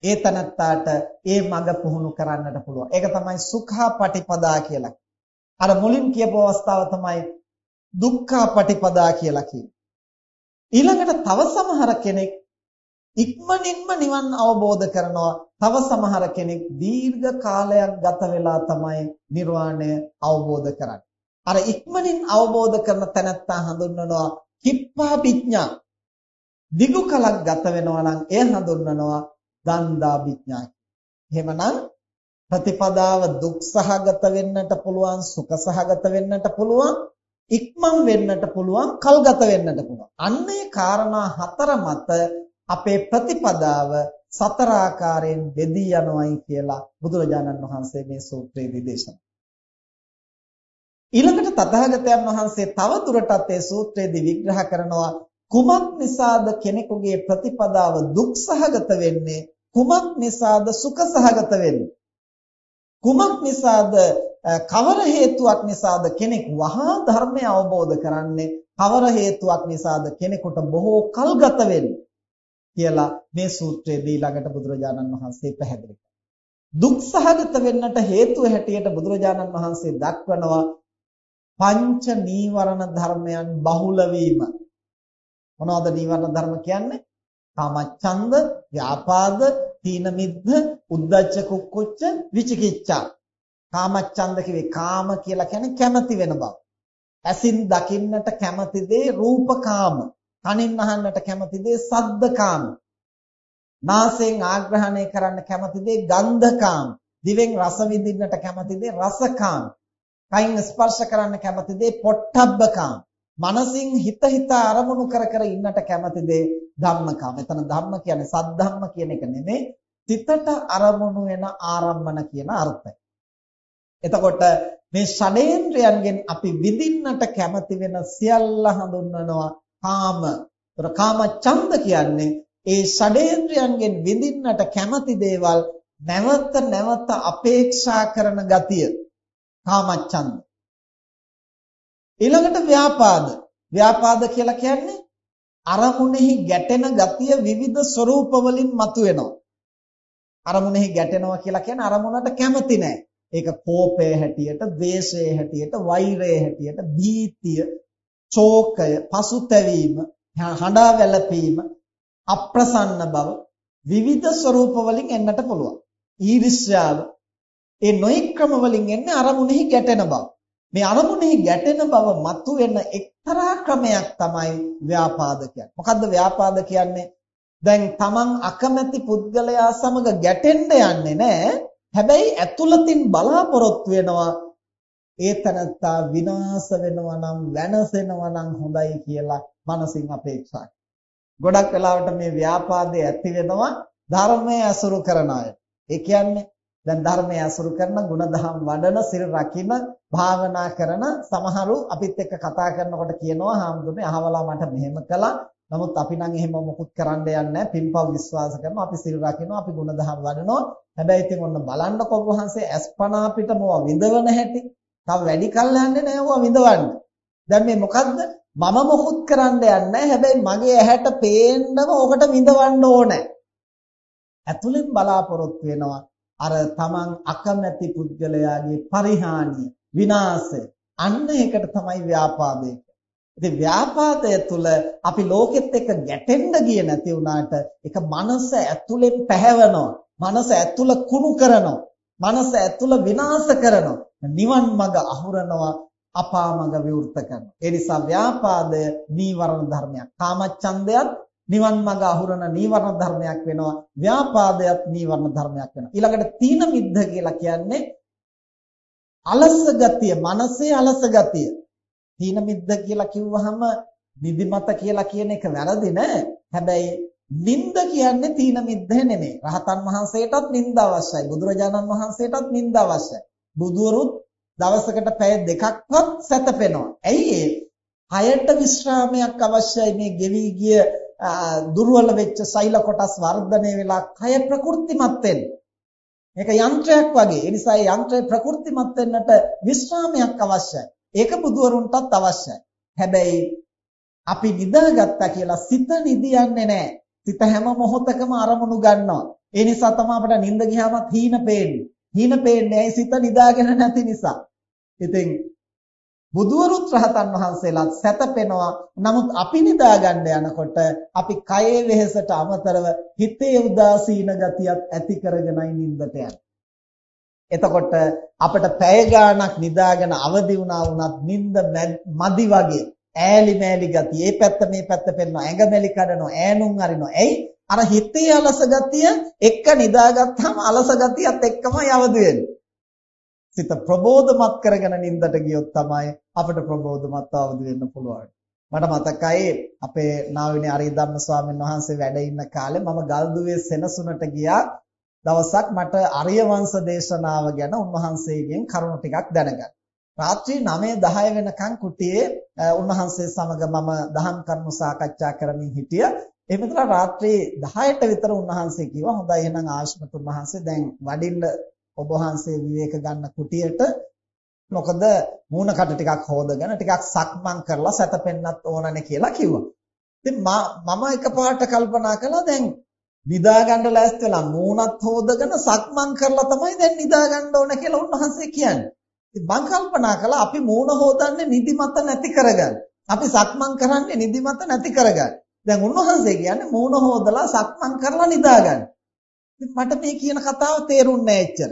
S1: ඒ තනත්තාට ඒ මඟ පුහුණු කරන්නට පුළුවන්. ඒක තමයි සුඛා පටිපදා කියලා. අර මුලින් කියපු අවස්ථාව තමයි දුක්ඛා පටිපදා කියලා කියන්නේ. ඊළඟට තව සමහර කෙනෙක් ඉක්මනින්ම නිවන් අවබෝධ කරනවා. තව සමහර කෙනෙක් දීර්ඝ කාලයක් ගත වෙලා තමයි නිර්වාණය අවබෝධ කරන්නේ. අර ඉක්මනින් අවබෝධ කරන තැනැත්තා හඳුන්වනවා කිප්පා විඥා. දිගු කලක් ගත වෙනවා නම් එය හඳුන්වනවා දන්දා විඥා. එහෙමනම් ප්‍රතිපදාව දුක් සහගත වෙන්නට පුළුවන් සුඛ සහගත වෙන්නට පුළුවන් ඉක්මන් වෙන්නට පුළුවන් කල්ගත වෙන්නට පුළුවන් අන්නේ කාරණා හතර මත අපේ ප්‍රතිපදාව සතර ආකාරයෙන් බෙදී යනවායි කියලා බුදුරජාණන් වහන්සේ මේ සූත්‍රයේදී දේශනා ඊළඟට තථාගතයන් වහන්සේ තව දුරටත් මේ සූත්‍රයේදී විග්‍රහ කරනවා කුමක් නිසාද කෙනෙකුගේ ප්‍රතිපදාව දුක් සහගත වෙන්නේ? කුමක් නිසාද සුඛ සහගත වෙන්නේ? කුමක් නිසාද කවර හේතුවක් නිසාද කෙනෙක් වහා ධර්මය අවබෝධ කරන්නේ? කවර හේතුවක් නිසාද කෙනෙකුට බොහෝ කල් ගත වෙන්නේ? කියලා මේ සූත්‍රයේදී ළඟට බුදුරජාණන් වහන්සේ පැහැදිලි දුක් සහගත වෙන්නට හේතුව හැටියට බුදුරජාණන් වහන්සේ දක්වනවා පංච නීවරණ ධර්මයන් බහුල වීම. මොනවද නීවරණ ධර්ම කියන්නේ කාමච්ඡන්ද ව්‍යාපාද තීන මිද්ධ, උද්ධච්ච කුක්කුච්ච, විචිකිච්ඡා. කාමච්ඡන්ද කිව්වේ කාම කියලා කියන්නේ කැමති වෙන බව. ඇසින් දකින්නට කැමති දේ රූපකාම. කනින් අහන්නට කැමති දේ සද්දකාම. නාසයෙන් ආග්‍රහණය කරන්න කැමති දේ ගන්ධකාම. දිවෙන් රස විඳින්නට කැමති දේ රසකාම. කයින් ස්පර්ශ කරන්න කැමති දේ පොට්ටබ්බකාම. මනසින් හිත හිත අරමුණු කර කර ඉන්නට කැමති දේ ධම්මකම. මෙතන ධම්ම කියන්නේ සද්ධම්ම කියන එක නෙමෙයි. සිතට අරමුණු වෙන ආරම්මන කියන අර්ථය. එතකොට මේ ෂඩේන්ද්‍රයන්ගෙන් අපි විඳින්නට කැමති වෙන සියල්ල හඳුන්වනවා කාම. ඒතර කාම ඡන්ද කියන්නේ ඒ ෂඩේන්ද්‍රයන්ගෙන් විඳින්නට කැමති දේවල් නැවත නැවත අපේක්ෂා කරන ගතිය. කාමච්ඡන්ද. ඊළඟට ව්‍යාපාද. ව්‍යාපාද කියලා කියන්නේ අරමුණෙහි ගැටෙන ගතිය විවිධ ස්වરૂප වලින් මතුවෙනවා. අරමුණෙහි ගැටෙනවා කියලා කියන්නේ අරමුණට කැමති නැහැ. ඒක කෝපය හැටියට, ද්වේෂය හැටියට, වෛරය හැටියට, භීතිය, ශෝකය, පසුතැවීම, හඬා වැළපීම, අප්‍රසන්න බව විවිධ ස්වરૂප වලින් එන්නට පුළුවන්. ඊර්ෂ්‍යාව ඒ නොයෙක් ක්‍රම වලින් එන්නේ අරමුණෙහි ගැටෙන බව. මේ අරමුණෙහි ගැටෙන බව මතුවෙන එක්තරා ක්‍රමයක් තමයි ව්‍යාපාද කියන්නේ. මොකද්ද ව්‍යාපාද කියන්නේ? දැන් Taman අකමැති පුද්ගලයා සමග ගැටෙන්න යන්නේ නැහැ. හැබැයි ඇතුළතින් බලාපොරොත්තු වෙනවා ඒ තනත්තා විනාශ වෙනවා නම් වෙනසෙනවා නම් හොඳයි කියලා මනසින් අපේක්ෂා ගොඩක් වෙලාවට මේ ව්‍යාපාදේ ඇති වෙනවා ධර්මයේ අසුරු කරන අය. ඒ කියන්නේ දැන් ධර්මය අසුරු කරන, ಗುಣධම් වඩන, සිල් රකින, භාවනා කරන සමහරු අපිත් එක්ක කතා කරනකොට කියනවා "හාමුදුරනේ අහවලා මට මෙහෙම කළා. නමුත් අපි නම් එහෙම මොකුත් කරන්න යන්නේ නැහැ. පින්පව් විශ්වාස කරනවා, අපි සිල් රකිනවා, අපි ಗುಣධම් වඩනවා. හැබැයි ඉතින් ඔන්න බලන්න කොබ වහන්සේ ඇස්පනා පිට මොවා විඳවන හැටි. තව වැඩි කල් යන්නේ නැහැ ඔවා විඳවන්න. දැන් මේ මොකද්ද? මම මොකුත් කරන්න යන්නේ හැබැයි මගේ ඇහැට පේන්නම ඔකට විඳවන්න ඕනේ. ඇතුලෙන් බලාපොරොත්තු වෙනවා. අර තමන් අකමැති පුද්ගලයාගේ පරිහානිය විනාශය අන්න ඒකට තමයි ව්‍යාපාදය ඉතින් ව්‍යාපාදය තුළ අපි ලෝකෙත් එක්ක ගැටෙන්න ගියේ නැති වුණාට ඒක මනස ඇතුලෙන් පැහැවෙනවා මනස ඇතුළ කුණු කරනවා මනස ඇතුළ විනාශ කරනවා. නිවන් මඟ අහුරනවා අපාමඟ විවෘත කරනවා. ඒ නිසා ව්‍යාපාදය නීවරණ ධර්මයක්. කාමච්ඡන්දයත් නිවන් මඟ අහුරන නීවරණ ධර්මයක් වෙනවා. ව්‍යාපාදයක් නීවරණ ධර්මයක් වෙනවා. ඊළඟට තීන මිද්ධ කියලා කියන්නේ අලස ගතිය මනසේ අලස ගතිය. තීන මිද්ධ කියලා කිව්වහම නිදිමත කියලා කියන එක වැරදි නෑ. හැබැයි නිନ୍ଦ කියන්නේ තීන මිද්ධ නෙමෙයි. රහතන් වහන්සේටත් නිନ୍ଦ අවශ්‍යයි. බුදුරජාණන් වහන්සේටත් නිନ୍ଦ අවශ්‍යයි. බුදුවරුත් දවසකට පැය දෙකක්වත් සැතපෙනවා. ඇයි ඒ? හයට විශ්‍රාමයක් අවශ්‍යයි. මේ ගෙවි ගිය දුර්වල වෙච්ච සෛල කොටස් වර්ධනය වෙලා කය ප්‍රකෘතිමත් වෙන්න. මේක යන්ත්‍රයක් වගේ. ඒ නිසා යන්ත්‍රය ප්‍රකෘතිමත් වෙන්නට විශ්‍රාමයක් අවශ්‍යයි. ඒක බුදුවරුන්ටත් අවශ්‍යයි. හැබැයි අපි නිදාගත්තා කියලා සිත නිදියන්නේ නැහැ. සිත හැම මොහොතකම අරමුණු ගන්නවා. ඒ නිසා තමයි අපිට නිින්ද ගියාමත් හීන පේන්නේ. හීන පේන්නේ ඇයි සිත නිදාගෙන නැති නිසා. ඉතින් බුදුවරුත් රහතන් වහන්සේලාත් සැතපෙනවා. නමුත් අපි නිදාගන්න යනකොට අපි කයේ වෙහෙසට අමතරව හිතේ උදාසීන ගතියක් ඇති කරගෙනයි නිින්දට යන්නේ. එතකොට අපිට පැය ගාණක් නිදාගෙන අවදි වුණා වුණත් නිින්ද මදි වගේ ඈලි මෑලි ගතිය. මේ පැත්ත මේ පැත්ත පෙන්නනවා. ඇඟ මැලි කඩනවා. ඈනුම් අරිනවා. ඇයි? අර හිතේ අලස ගතිය එක්ක නිදාගත්තාම අලස ගතියත් එක්කමයි අවදි වෙන්නේ. සිත ප්‍රබෝධමත් කරගෙන නිින්දට ගියොත් තමයි අපිට ප්‍රබෝධමත් අවදි වෙන්න පුළුවන්. මට මතකයි අපේ නාවිනේ අරිදම්ම ස්වාමීන් වහන්සේ වැඩ ඉන්න කාලේ මම ගල්දුවේ සෙනසුනට ගියා. දවසක් මට අරිය වංශ දේශනාව ගැන උන්වහන්සේගෙන් කරුණු ටිකක් දැනගන්න. රාත්‍රී 9 10 වෙනකන් කුටියේ උන්වහන්සේ සමග මම දහම් කරුණු සාකච්ඡා කරමින් හිටියා. එහෙම ඉතලා රාත්‍රී 10ට විතර උන්වහන්සේ කිව්වා හොඳයි එහෙනම් ආශ්‍රමතුන් වහන්සේ දැන් වඩින්න ඔබ වහන්සේ විවේක ගන්න කුටියට මොකද මූණ කට ටිකක් හොදගෙන ටිකක් සක්මන් කරලා සැතපෙන්නත් ඕනනේ කියලා කිව්වා. ඉතින් මම එකපාරට කල්පනා කළා දැන් නිදා ගන්න ලෑස්ති වෙලා මූණත් හොදගෙන සක්මන් කරලා තමයි දැන් නිදා ගන්න ඕන කියලා උන්වහන්සේ කියන්නේ. ඉතින් මම කල්පනා කළා අපි මූණ හොදන්නේ නිදිමත නැති කරගන්න. අපි සක්මන් කරන්නේ නිදිමත නැති කරගන්න. දැන් උන්වහන්සේ කියන්නේ මූණ හොදලා සක්මන් කරලා නිදා ගන්න. ඉතින් මට මේ කියන කතාව තේරුන්නේ නැහැ එච්චර.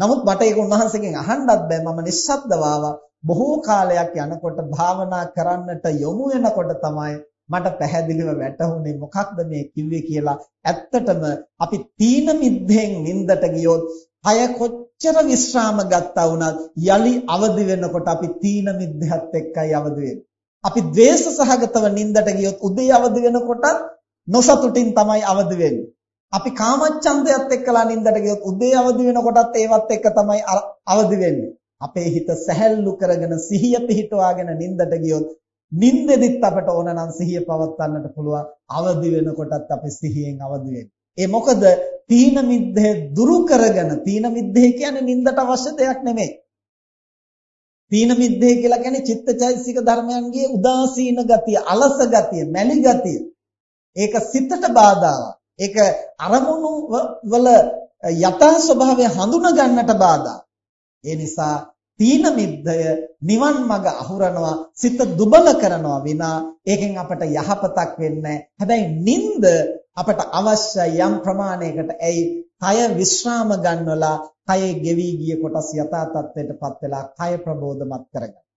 S1: නමුත් මට ඒක උන්වහන්සේගෙන් අහන්නත් බෑ මම නිස්සද්දව බොහෝ කාලයක් යනකොට භාවනා කරන්නට යොමු වෙනකොට තමයි මට පැහැදිලිව වැටහුනේ මොකක්ද මේ කිව්වේ කියලා. ඇත්තටම අපි තීන මිද්දෙන් නින්දට ගියොත් අය කොච්චර විශ්‍රාම ගත්තා වුණත් යලි අවදි වෙනකොට අපි තීන මිද්දහත් එක්කයි අවදි වෙන්නේ. අපි ද්වේෂ සහගතව නින්දට ගියොත් උදේ අවදි වෙනකොටත් නොසතුටින් තමයි අවදි වෙන්නේ. අපි කාමච්ඡන්දයත් එක්කලා නින්දට ගියොත් උදේ අවදි වෙනකොටත් ඒවත් එක්ක තමයි අවදි වෙන්නේ. අපේ හිත සැහැල්ලු කරගෙන සිහිය පිහිටවාගෙන නින්දට ගියොත් නින්දෙදිත් අපට ඕන නම් සිහිය පවත්වන්නට පුළුවන්. අවදි වෙනකොටත් අපි සිහියෙන් අවදි ඒ මොකද තීන මිද්දේ දුරු කරගෙන තීන මිද්දේ කියන්නේ නින්දට අවශ්‍ය දෙයක් නෙමෙයි. තීන මිද්දේ කියලා කියන්නේ චිත්තචෛතසික ධර්මයන්ගේ උදාසීන ගතිය, අලස ගතිය, මැලි ගතිය. ඒක සිතට බාධාවක්. ඒක අරමුණු වල යථා ස්වභාවය හඳුනා ගන්නට බාධා. ඒ නිසා තීන මිද්දය නිවන් මඟ අහුරනවා සිත දුබල කරනවා විනා ඒකෙන් අපට යහපතක් වෙන්නේ හැබැයි නිନ୍ଦ අපට අවශ්‍ය යම් ප්‍රමාණයකට ඇයි කය විශ්‍රාම ගන්නවලා කයේ ගෙවි ගිය කොටස් යථා තත්ත්වයටපත් වෙලා කය ප්‍රබෝධමත් කරගන්න.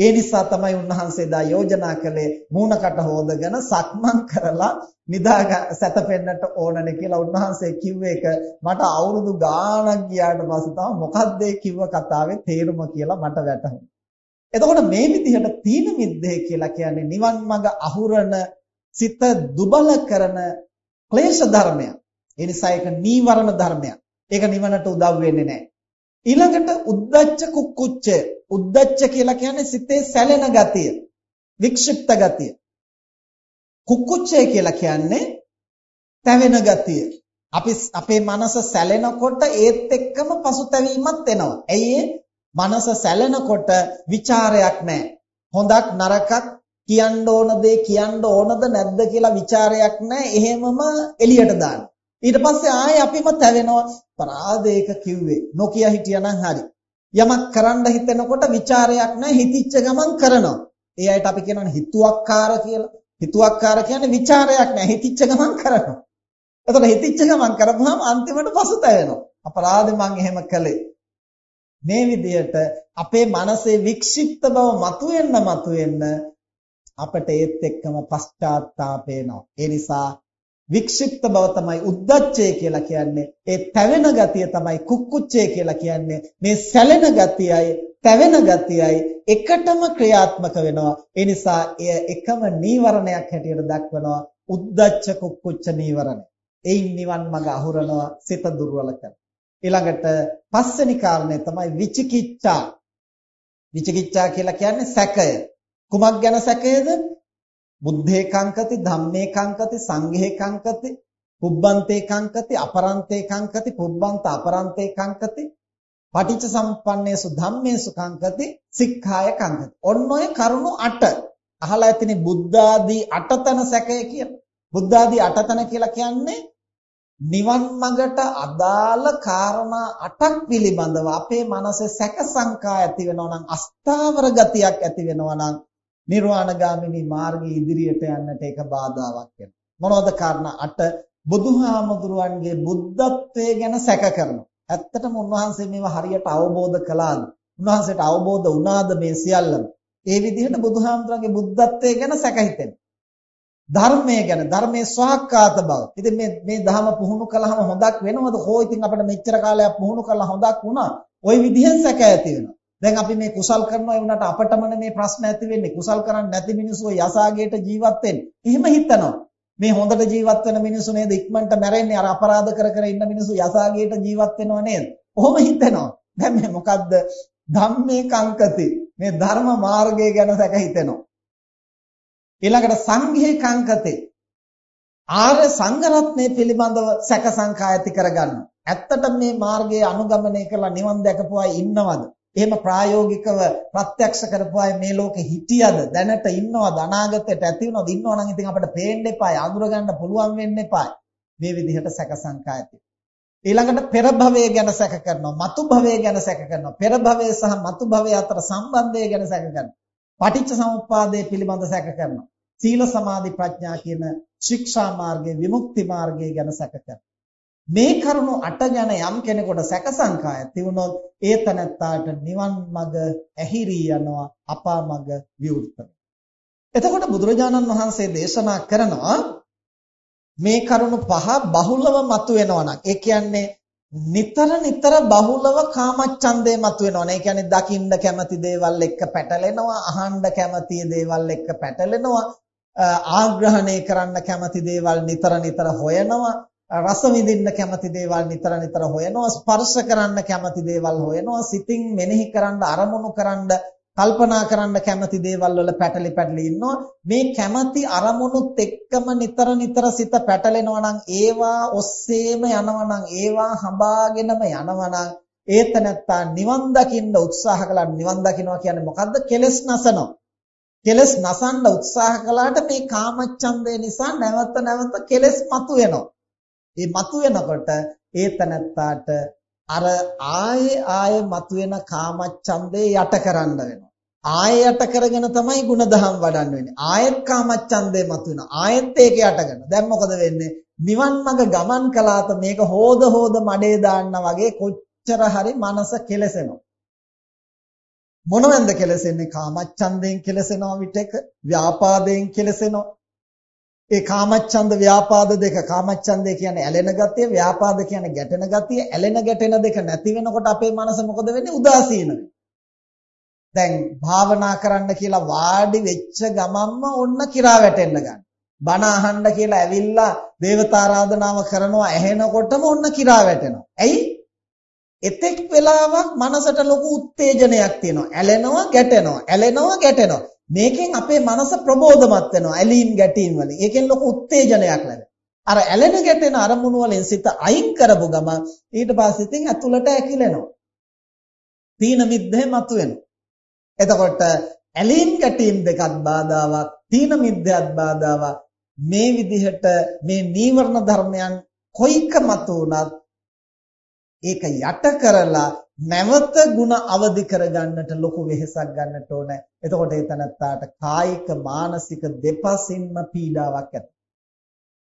S1: ඒ නිසා තමයි උන්වහන්සේ දා යෝජනා කළේ මූණකට හොදගෙන සක්මන් කරලා නිදා සැතපෙන්නට ඕනනේ කියලා උන්වහන්සේ කිව්ව එක මට අවුරුදු ගාණක් ගියාට පස්සේ තමයි මොකද්ද ඒ කිව්ව කතාවේ තේරුම කියලා මට වැටහුණා. එතකොට මේ විදිහට තීන මිද්දේ කියලා කියන්නේ නිවන් මඟ අහුරන සිත දුබල කරන ක්ලේශ ධර්මයක්. ඒ නිසා ඒක නීවරණ ධර්මයක්. ඒක නිවනට උදව් වෙන්නේ නැහැ. ඊළඟට උද්දච්ච කුක්කුච්ච උද්දච්ච කියලා කියන්නේ සිතේ සැලෙන ගතිය, වික්ෂිප්ත ගතිය. කුක්කුච්චය කියලා කියන්නේ තැවෙන ගතිය. අපි අපේ මනස සැලෙනකොට ඒත් එක්කම පසුතැවීමක් එනවා. ඇයි මනස සැලෙනකොට ਵਿਚාරයක් නැහැ. හොඳක් නරකක් කියන්න ඕන දේ කියන්න ඕනද නැද්ද කියලා ਵਿਚාරයක් නැහැ. එහෙමම එළියට දාන්න. ඊට පස්සේ ආයේ අපිම තැවෙනවා. පරාදේක කිව්වේ. නොකිය හිටියනම් හරි. යමක් කරන්න හිතනකොට ਵਿਚාරයක් නැහැ හිතිච්ච ගමන් කරනවා. ඒ අයට අපි කියනවනේ හිතුවක්කාර කියලා. හිතුවක්කාර කියන්නේ ਵਿਚාරයක් නැහැ හිතිච්ච ගමන් කරනවා. එතකොට හිතිච්ච ගමන් කරපුවාම අන්තිමට පසුතැවෙනවා. අපරාධෙ මං එහෙම කළේ. මේ විදිහට අපේ මනසේ වික්ෂිප්ත බව මතුවෙන්න මතුවෙන්න අපට ඒත් එක්කම පශ්චාත්තාපේනවා. ඒ නිසා වික්ෂිප්ත බව තමයි උද්දච්චය කියලා කියන්නේ. ඒ තැවෙන ගතිය තමයි කුක්කුච්චය කියලා කියන්නේ. මේ සැලෙන ගතියයි තැවෙන ගතියයි එකටම ක්‍රියාත්මක වෙනවා. ඒ නිසා එය එකම නීවරණයක් හැටියට දක්වනවා. උද්දච්ච කුක්කුච්ච නීවරණ. එයින් නිවන් මඟ අහුරනවා සිත දුර්වල ඊළඟට පස්වෙනි කාරණය තමයි විචිකිච්ඡා. විචිකිච්ඡා කියලා කියන්නේ සැකය. කුමක් ගැන සැකයද? බුද්ධේ කංකති ධම්මේ කංකති සංඝේ කංකති පුබ්බන්තේ කංකති අපරන්තේ කංකති පුබ්බන්ත අපරන්තේ කංකති පටිච්ච සම්පන්නේසු ධම්මේසු කංකති සික්ඛාය කංකති ඔන්න ඔය කරුණු 8 අහලා ඇතිනේ බුද්ධ ආදී අටතන සැකය කියලා. බුද්ධ ආදී අටතන කියලා කියන්නේ නිවන් මඟට අදාළ කාරණා අටක් පිළිබඳව අපේ මනසේ සැක සංකා ඇති වෙනවා නම් අස්ථාවර ගතියක් ඇති වෙනවා නම් නිර්වාණගාමිනී මාර්ගයේ ඉදිරියට යන්නට ඒක බාධාවක් වෙනවා. මොනවද කාරණා අට? බුදුහාමුදුරුවන්ගේ බුද්ධත්වයේ ගැන සැක කරනවා. ඇත්තටම උන්වහන්සේ මේවා හරියට අවබෝධ කළාද? උන්වහන්සේට අවබෝධ වුණාද මේ සියල්ලම? ඒ විදිහට බුදුහාමුදුරන්ගේ බුද්ධත්වයේ ගැන සැක හිතෙනවා. ධර්මයේ ගැන ධර්මයේ ස්වාක්කාත බව. ඉතින් මේ මේ ධහම පුහුණු කළාම හොඳක් වෙනවද? හෝ ඉතින් අපිට මෙච්චර කාලයක් පුහුණු කළා හොඳක් වුණා. ওই විදිහෙන් සැක ඇති වෙනවා. දැන් අපි මේ කුසල් කරනවා ඒ වුණාට අපටමනේ මේ ප්‍රශ්න ඇති වෙන්නේ. කුසල් කරන්නේ නැති මිනිස්සු යසාගේට ජීවත් වෙන්නේ. එහෙම හිතනවා. මේ හොඳට ජීවත් වෙන මිනිස්සු නේද ඉක්මනට මැරෙන්නේ අර අපරාධ කර කර ඉන්න මිනිස්සු යසාගේට ජීවත් වෙනව නේද? ඔහොම හිතනවා. දැන් මේ මොකද්ද? ධම්මේ කංකති. මේ ධර්ම මාර්ගය ගැන සැක හිතෙනවා. ඊළඟට සංඝේ කංකතේ ආර්ය සංඝ රත්නය පිළිබඳව සැක සංකා ඇති කරගන්න. ඇත්තට මේ මාර්ගයේ අනුගමනය කරලා නිවන් දැකපු අය ඉන්නවද? එහෙම ප්‍රායෝගිකව ප්‍රත්‍යක්ෂ කරපු අය මේ ලෝකේ හිටියද? දැනට ඉන්නවද? අනාගතයට ඇති වෙනවද? ඉන්නවනම් ඉතින් අපිට පේන්න එපා, අඳුර ගන්න පුළුවන් වෙන්න එපා. මේ විදිහට සැක සංකා ඇති. ඊළඟට පෙර භවය ගැන සැක කරනවා, මතු භවය ගැන සැක කරනවා. පෙර භවය සහ මතු භවය අතර සම්බන්ධය ගැන සැක කරනවා. පටිච්ච සමුප්පාදය පිළිබඳ සැක කරනවා. සීල සමාධි ප්‍රඥා කියන ශික්ෂා මාර්ගයේ විමුක්ති මාර්ගය ගැන සැක කරනවා. මේ කරුණු අට ගැන යම් කෙනෙකුට සැක සංකා ඇති වුණොත් ඒ තනත්තාට නිවන් මඟ ඇහිරී යනවා අපා මඟ විවෘත එතකොට බුදුරජාණන් වහන්සේ දේශනා කරනවා මේ කරුණු පහ බහුලව මතුවෙනවා නම් ඒ කියන්නේ නිතර නිතර බහුලව කාමච්ඡන්දේ මතුවෙනවා. ඒ කියන්නේ දකින්න කැමති දේවල් එක්ක පැටලෙනවා, අහන්න කැමති දේවල් එක්ක පැටලෙනවා, ආග්‍රහණය කරන්න කැමති දේවල් නිතර නිතර හොයනවා, රස විඳින්න කැමති දේවල් නිතර නිතර හොයනවා, ස්පර්ශ කරන්න කැමති දේවල් හොයනවා, සිතින් මෙනෙහි කරන්න, අරමුණු කරන්න කල්පනා කරන්න කැමති දේවල් වල පැටලි පැටලි ඉන්නවා. මේ කැමති අරමුණුත් එක්කම නිතර නිතර සිත පැටලෙනවා නම් ඒවා ඔස්සේම යනවා නම් ඒවා හඹාගෙනම යනවා නම් ඒත නැත්තා නිවන් දකින්න උත්සාහ කළා නිවන් දකින්නවා කියන්නේ මොකද්ද? කෙලස් නසනවා. කෙලස් නසන්න උත්සාහ කළාට මේ කාමච්ඡන්දය නිසා නැවත නැවත කෙලස් මතුවෙනවා. මේ මතුවෙනකොට ඒත නැත්තාට අර ආයේ ආයේ මතුවෙන කාමච්ඡන්දේ යට කරන්න වෙනවා ආයෙ යට කරගෙන තමයි ಗುಣධම් වඩන්න වෙන්නේ. ආයෙත් කාමච්ඡන්දේ මතුවෙන. ආයෙත් ඒක යට කරන. දැන් මොකද වෙන්නේ? නිවන් මඟ ගමන් කළාත මේක හොද හොද මඩේ දාන්න වගේ කොච්චර හරි මනස කෙලසෙනවා. මොනවෙන්ද කෙලසෙන්නේ? කාමච්ඡන්දයෙන් කෙලසෙනවා විටක, ව්‍යාපාදයෙන් කෙලසෙනවා. ඒ කාමච්ඡන්ද ව්‍යාපාද දෙක කාමච්ඡන්දේ කියන්නේ ඇලෙන ගතිය, ව්‍යාපාද කියන්නේ ගැටෙන ගතිය, ඇලෙන ගැටෙන දෙක නැති වෙනකොට අපේ මනස මොකද වෙන්නේ? උදාසීන වෙනවා. දැන් භාවනා කරන්න කියලා වාඩි වෙච්ච ගමන්ම ඔන්න කිරා වැටෙන්න ගන්න. බණ අහන්න කියලා ඇවිල්ලා දේවතා ආරාධනාව කරනවා ඇහෙනකොටම ඔන්න කිරා වැටෙනවා. ඇයි? එතෙක් වෙලාවක් මනසට ලොකු උත්තේජනයක් තියෙනවා. ඇලෙනවා, ගැටෙනවා. ඇලෙනවා, ගැටෙනවා. මේකෙන් අපේ මනස ප්‍රබෝධමත් වෙනවා. ඇලීම් ගැටීම් වලින්. ඒකෙන් ලොකු උත්තේජනයක් ලැබෙනවා. අර ඇලෙන ගැටෙන අරමුණු වලින් සිත අයින් කරපු ගමන් ඊට පස්සේ ඉතින් ඇතුළට ඇකිලෙනවා. තීන මිද්දේ මතුවෙනවා. එතකොට ඇලීම් ගැටීම් දෙකත් බාධාවක් තීන මිද්දයක් බාධාවක් මේ විදිහට මේ නීවරණ ධර්මයන් කොයික මතු වුණත් ඒක යට කරලා නැවත ಗುಣ අවදි කරගන්නට ලොකු වෙහෙසක් ගන්නට ඕන. එතකොට ඒ තනත්තාට කායික මානසික දෙපසින්ම පීඩාවක් ඇති.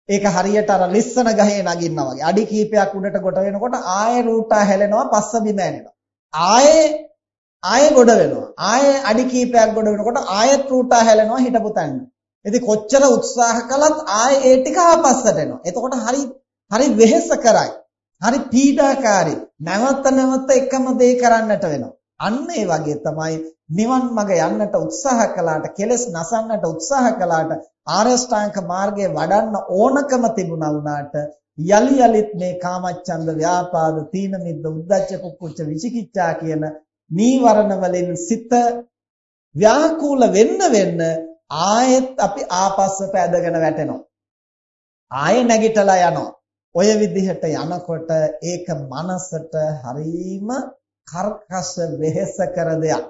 S1: ඒක හරියට අර ලිස්සන ගහේ නගින්නා වගේ. අඩි කීපයක් උඩට කොට වෙනකොට ආයෙ රූටා හැලෙනවා පස්ස බිම ඇනෙනවා. ආයෙ ආයෙ ගොඩ වෙනවා. ආයෙ අඩි කීපයක් ගොඩ වෙනකොට ආයෙත් රූටා හැලෙනවා හිටපු තැන. ඉතින් කොච්චර උත්සාහ කළත් ආයෙ ඒ ටික ආපස්සට එනවා. එතකොට හරි හරි වෙහෙස කරයි. හරි පීඩාකාරී. නැවත නැවත එකම දේ කරන්නට වෙනවා. අන්න ඒ වගේ තමයි නිවන් මඟ යන්නට උත්සාහ කළාට කෙලස් නසන්නට උත්සාහ කළාට ආරෂ්ඨාංග මාර්ගයේ වඩන්න ඕනකම තිබුණා වුණාට යලි යලිත් මේ කාමච්ඡන්ද ව්‍යාපාද තීන මිද්ද උද්ධච්ච කුක්කුච්ච විචිකිච්ඡා කියන නීවරණ වලින් සිත ව්‍යාකූල වෙන්න වෙන්න ආයෙත් අපි ආපස්සට ඇදගෙන වැටෙනවා. ආයෙ නැගිටලා යනවා. ඔය විදිහට යනකොට ඒක මනසට හරීම කර්කශ වෙහෙස කර දෙයක්.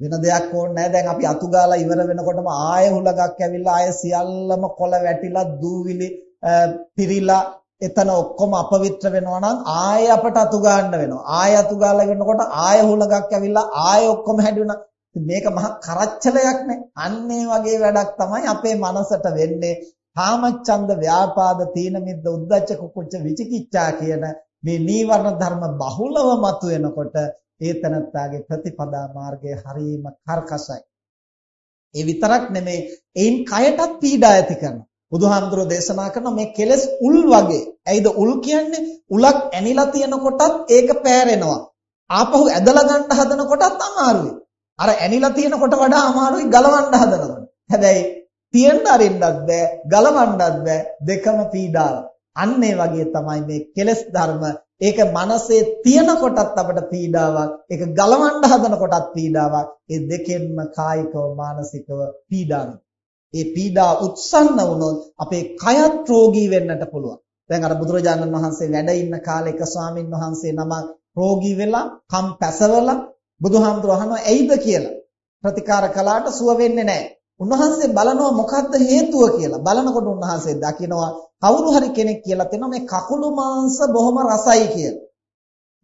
S1: වෙන දෙයක් ඕනේ නැහැ. දැන් අපි අතු ගාලා ඉවර වෙනකොටම ආයෙ හුලඟක් ඇවිල්ලා ආයෙ සියල්ලම කොළ වැටිලා දූවිලි පිරීලා එතන ඔක්කොම අපවිත්‍ර වෙනවා නම් ආය අපට අතු ගන්න වෙනවා. ආය අතු ගාලා වෙනකොට ආය හුලඟක් ඇවිල්ලා ආය ඔක්කොම හැදුණා. මේක මහ කරච්චලයක් නේ. අන්න වගේ වැඩක් තමයි අපේ මනසට වෙන්නේ. කාමච්ඡන්ද ව්‍යාපාද තීන මිද්ද උද්ධච්ච කුකුච්ච විචිකිච්ඡා කියන මේ නීවරණ ධර්ම බහුලව මතුවෙනකොට ඒ තනත්තාගේ ප්‍රතිපදා මාර්ගය හරීම කර්කශයි. ඒ විතරක් නෙමෙයි ඒන් කයටත් පීඩා ඇති කරනවා. බුදුහාමුදුරෝ දේශනා කරන මේ කෙලස් උල් වගේ. ඇයිද උල් කියන්නේ? උලක් ඇනිලා තියෙනකොටත් ඒක පෑරෙනවා. ආපහු ඇදලා ගන්න හදනකොටත් අමාරුයි. අර ඇනිලා තියෙනකොට වඩා අමාරුයි ගලවන්න හදනකොට. හැබැයි තියෙන්න අරින්නත් බෑ, ගලවන්නත් බෑ. දෙකම පීඩාවක්. අන්න ඒ වගේ තමයි මේ කෙලස් ධර්ම. ඒක මනසේ තියෙන කොටත් අපට පීඩාවක්. ඒක ගලවන්න හදන කොටත් පීඩාවක්. ඒ දෙකෙන්ම කායිකව මානසිකව පීඩාවක්. ඒ පීඩා උත්සන්න වුණොත් අපේ කයත් රෝගී වෙන්නට පුළුවන්. දැන් අර බුදුරජාණන් වහන්සේ වැඩ ඉන්න කාලේ එක ස්වාමින් වහන්සේ නමක් රෝගී වෙලා කම් පැසවලා බුදුහාමුදුර අහනවා ඇයිද කියලා. ප්‍රතිකාර කළාට සුව වෙන්නේ නැහැ. උන්වහන්සේ බලනවා මොකද්ද හේතුව කියලා. බලනකොට උන්වහන්සේ දකිනවා කවුරු හරි කෙනෙක් කියලා තියෙනවා මේ කකුළු මාංශ බොහොම රසයි කියලා.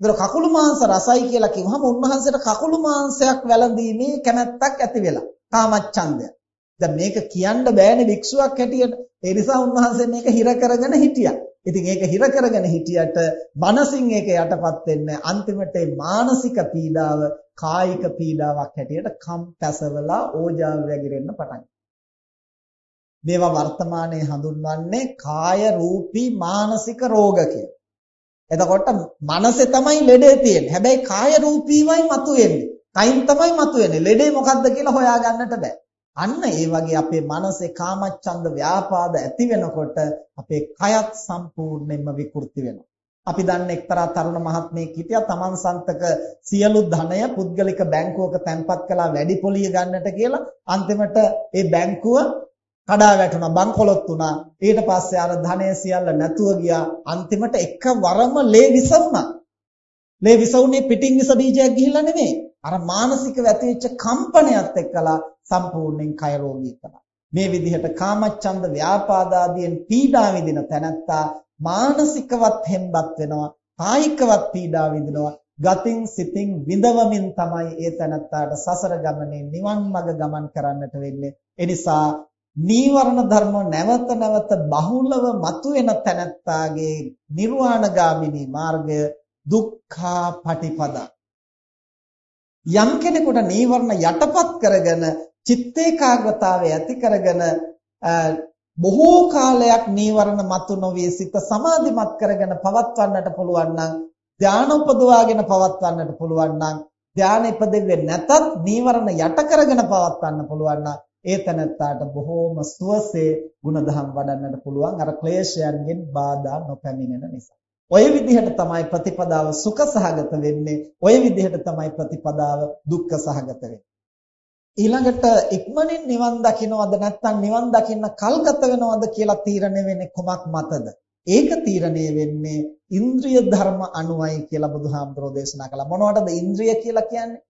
S1: ඒතර කකුළු මාංශ රසයි කියලා කිව්වහම උන්වහන්සේට කකුළු මාංශයක් වැළඳීමේ කැමැත්තක් ඇති වෙලා. කාමච්ඡන්දය. දැන් මේක කියන්න බෑනේ භික්ෂුවක් හැටියට. ඒ නිසා උන්වහන්සේ මේක හිර කරගෙන හිටියා. ඉතින් ඒක හිර කරගෙන හිටියට මනසින් ඒක යටපත් වෙන්නේ අන්තිමට මානසික පීඩාව කායික පීඩාවක් හැටියට කම් පැසවලා ඕජාව වැగిරෙන්න පටන් මේවා වර්තමානයේ හඳුන්වන්නේ කාය රූපී මානසික රෝග කියලා. එතකොට මනසේ තමයි ලෙඩේ තියෙන්නේ. හැබැයි කාය රූපීවයි මතුවෙන්නේ. කයින් තමයි මතුවෙන්නේ. ලෙඩේ මොකද්ද කියලා හොයාගන්නට බෑ. අන්න ඒ වගේ අපේ මනසේ කාමච්ඡන්ද ව්‍යාපාද ඇති වෙනකොට අපේ කයත් සම්පූර්ණයෙන්ම විකෘති වෙනවා. අපි දන්න එක්තරා තරුණ මහත්මයෙක් හිටියා තමන් සන්තක සියලු ධනය පුද්ගලික බැංකුවක තැන්පත් කළා වැඩි පොලිය ගන්නට කියලා. අන්තිමට ඒ බැංකුව කඩා වැටුණා බංකොලොත් වුණා. ඊට පස්සේ අර ධනය සියල්ල නැතුව ගියා. අන්තිමට එකවරම ලේ විස වුණා ලේ විස වුණේ පිටින් විස බීජයක් ගිහිල්ලා නෙමෙයි. අර මානසිකව ඇතිවෙච්ච කම්පනයත් එක්කලා සම්පූර්ණයෙන් කය රෝගී කරනවා. මේ විදිහට කාමච්ඡන්ද ව්‍යාපාදාදීන් පීඩා විඳින තැනැත්තා මානසිකවත් හෙම්බත් වෙනවා, කායිකවත් පීඩා විඳිනවා. ගතින් සිතින් විඳවමින් තමයි ඒ තැනැත්තාට සසර ගමනේ නිවන් මඟ ගමන් කරන්නට වෙන්නේ. ඒ නිසා නීවරණ ධර්ම නැවත නැවත බහුලව මතුවෙන තැනැත්තාගේ නිර්වාණගාමිනී මාර්ගය දුක්ඛා පටිපදා යම් කෙනෙකුට නීවරණ යටපත් කරගෙන චිත්ත ඒකාග්‍රතාවය ඇති කරගෙන බොහෝ කාලයක් නීවරණ මතු නොවේ සිත සමාධිමත් කරගෙන පවත්වන්නට පුළුවන් නම් ධානය උපදවාගෙන පවත්වන්නට පුළුවන් නම් ධානය ඉපදෙන්නේ නැතත් නීවරණ යට කරගෙන පවත්වන්න පුළුවන් නම් ඒ තැනත්තාට බොහෝම සුවසේ ಗುಣධම් වඩන්නට පුළුවන්. අර ක්ලේශයන්ගෙන් බාධා නොපැමිණෙන නිසා. ඔය විදිහට තමයි ප්‍රතිපදාව සුඛ සහගත වෙන්නේ. ඔය විදිහට තමයි ප්‍රතිපදාව දුක්ඛ සහගත වෙන්නේ. ඊළඟට ඉක්මනින් නිවන් දකින්නවද නැත්නම් නිවන් දකින්න කල්ගත වෙනවද කියලා තීරණය වෙන්නේ කොමක් මතද? ඒක තීරණය වෙන්නේ ඉන්ද්‍රිය ධර්ම අනුවයි කියලා බුදුහාමුදුරෝ දේශනා කළා. මොනවටද ඉන්ද්‍රිය කියලා කියන්නේ?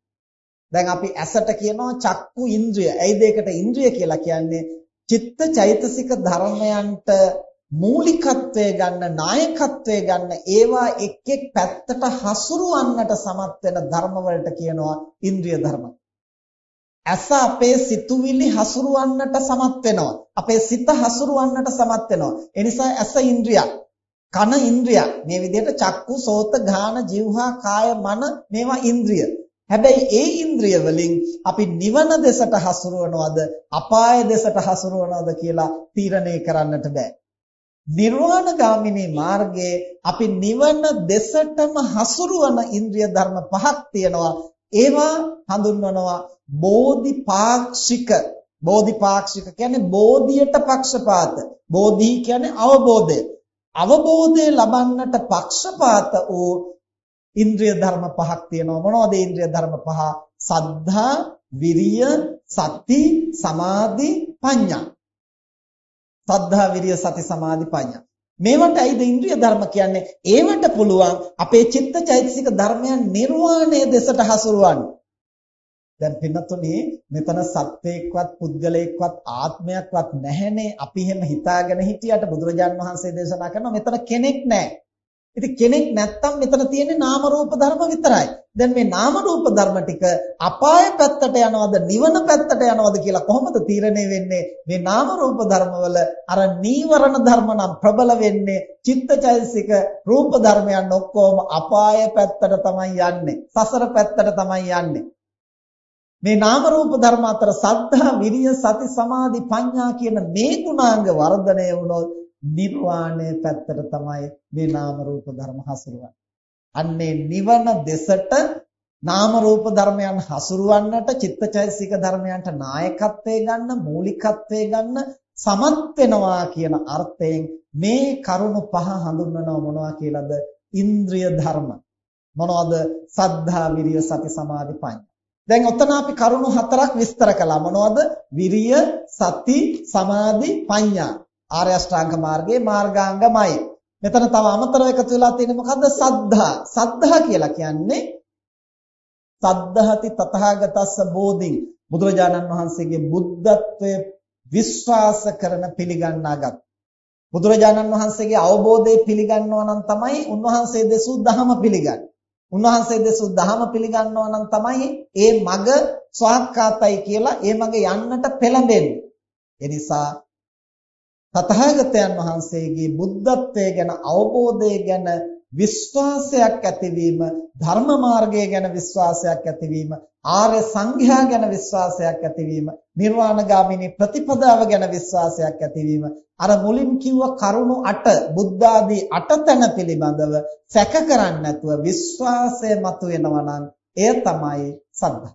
S1: දැන් අපි ඇසට කියනවා චක්කු ඉන්ද්‍රිය. ඇයිද ඒකට ඉන්ද්‍රිය කියලා කියන්නේ? චිත්ත චෛතසික ධර්මයන්ට මූලිකත්වය ගන්න නායකත්වය ගන්න ඒවා එක් එක් පැත්තට හසුරුවන්නට සමත් වෙන ධර්ම වලට කියනවා ඉන්ද්‍රිය ධර්ම. ඇස අපේ සිතුවිලි හසුරුවන්නට සමත් වෙනවා. අපේ සිත හසුරුවන්නට සමත් වෙනවා. ඒ නිසා ඇස ඉන්ද්‍රියක්. කන ඉන්ද්‍රියක්. මේ විදිහට චක්කු, සෝත, ගාන, જીවහා, කාය, මන මේවා ඉන්ද්‍රිය. හැබැයි ඒ ඉන්ද්‍රිය වලින් අපි නිවන දෙසට හසුරුවනවද, අපාය දෙසට හසුරුවනවද කියලා තීරණය කරන්නට බෑ. නිර්වාණගාමිනී මාර්ගයේ අපි නිවන දෙසටම හසුරුවන ඉන්ද්‍රිය ධර්ම පහක් තියෙනවා. ඒවා හඳුන්වනවා බෝධිපාක්ෂික. බෝධිපාක්ෂික කියන්නේ බෝධියට පක්ෂපාත. බෝධි කියන්නේ අවබෝධය. අවබෝධය ලබන්නට පක්ෂපාත වූ ඉන්ද්‍රිය ධර්ම පහක් තියෙනවා. මොනවද ඉන්ද්‍රිය ධර්ම පහ? සද්ධා, විරිය, සති, සමාධි, ප්‍රඥා. සද්ධා විරිය සති සමාධි ප්‍රඥා. මේවට ඇයිද ඉන්ද්‍රිය ධර්ම කියන්නේ? ඒවට පුළුවන් අපේ චිත්ත චෛතසික ධර්මයන් නිර්වාණය දෙසට හසුරුවන්න. දැන් පින්නතුනේ මෙතන සත්වයක්වත් පුද්ගලයෙක්වත් ආත්මයක්වත් නැහැනේ අපි එහෙම හිතාගෙන හිටියට බුදුරජාන් වහන්සේ දේශනා කරනවා මෙතන කෙනෙක් නැහැ. ඉතින් කෙනෙක් නැත්තම් මෙතන තියෙන්නේ නාම රූප ධර්ම විතරයි. දැන් මේ නාම රූප ධර්ම ටික අපාය පැත්තට යනවද නිවන පැත්තට යනවද කියලා කොහොමද තීරණය වෙන්නේ? මේ නාම රූප ධර්මවල අර නීවරණ ධර්ම නම් ප්‍රබල වෙන්නේ චිත්තචෛසික රූප ධර්මයන් ඔක්කොම අපාය පැත්තට තමයි යන්නේ. සසර පැත්තට තමයි යන්නේ. මේ නාම රූප ධර්ම අතර සද්ධා, විරිය, සති, සමාධි, ප්‍රඥා කියන මේ ගුණාංග වර්ධනය වුණොත් නිර්වාණය පැත්තට තමයි මේ නාම රූප ධර්ම හසුරුවන්නේ. අන්නේ නිවන දෙසට නාම රූප ධර්මයන් හසුරුවන්නට චිත්තචෛසික ධර්මයන්ට නායකත්වයේ ගන්න මූලිකත්වයේ ගන්න සමත් වෙනවා කියන අර්ථයෙන් මේ කරුණු පහ හඳුන්වනවා මොනවා කියලාද? ඉන්ද්‍රිය ධර්ම. මොනවද? සද්ධා විරිය සති සමාධි ප්‍රඥා දැන් ඔතන අපි කරුණු හතරක් විස්තර කළා. මොනවද? විරිය සති සමාධි ප්‍රඥා ආර්ය අෂ්ටාංග මාර්ගයේ මාර්ගාංගමයි. මෙතන තව අමතරව එකතු වෙලා තියෙන්නේ මොකද්ද? සද්ධා. සද්ධා කියලා කියන්නේ සද්ධාති තථාගතස්ස බෝධින් බුදුරජාණන් වහන්සේගේ බුද්ධත්වය විශ්වාස කරන පිළිගන්නාගත් බුදුරජාණන් වහන්සේගේ අවබෝධය පිළිගන්නවා නම් තමයි උන්වහන්සේ දෙසූ ධහම පිළිගන්නේ. උන්වහන්සේ දෙසූ ධහම පිළිගන්නවා නම් තමයි ඒ මග ස්වාක්කාතයි කියලා ඒ මග යන්නට පෙළඹෙන්නේ. ඒ නිසා තථාගතයන් වහන්සේගේ බුද්ධත්වයේ ගැන අවබෝධය ගැන විශ්වාසයක් ඇතිවීම ධර්ම මාර්ගය ගැන විශ්වාසයක් ඇතිවීම ආර්ය සංඝයා ගැන විශ්වාසයක් ඇතිවීම නිර්වාණගාමිනී ප්‍රතිපදාව ගැන විශ්වාසයක් ඇතිවීම අර මුලින් කිව්ව කරුණු 8 බුද්ධ ආදී 8 තැන පිළිබඳව සැක කරන්නේ නැතුව විශ්වාසය මතුවෙනවා නම් එය තමයි සද්ධා.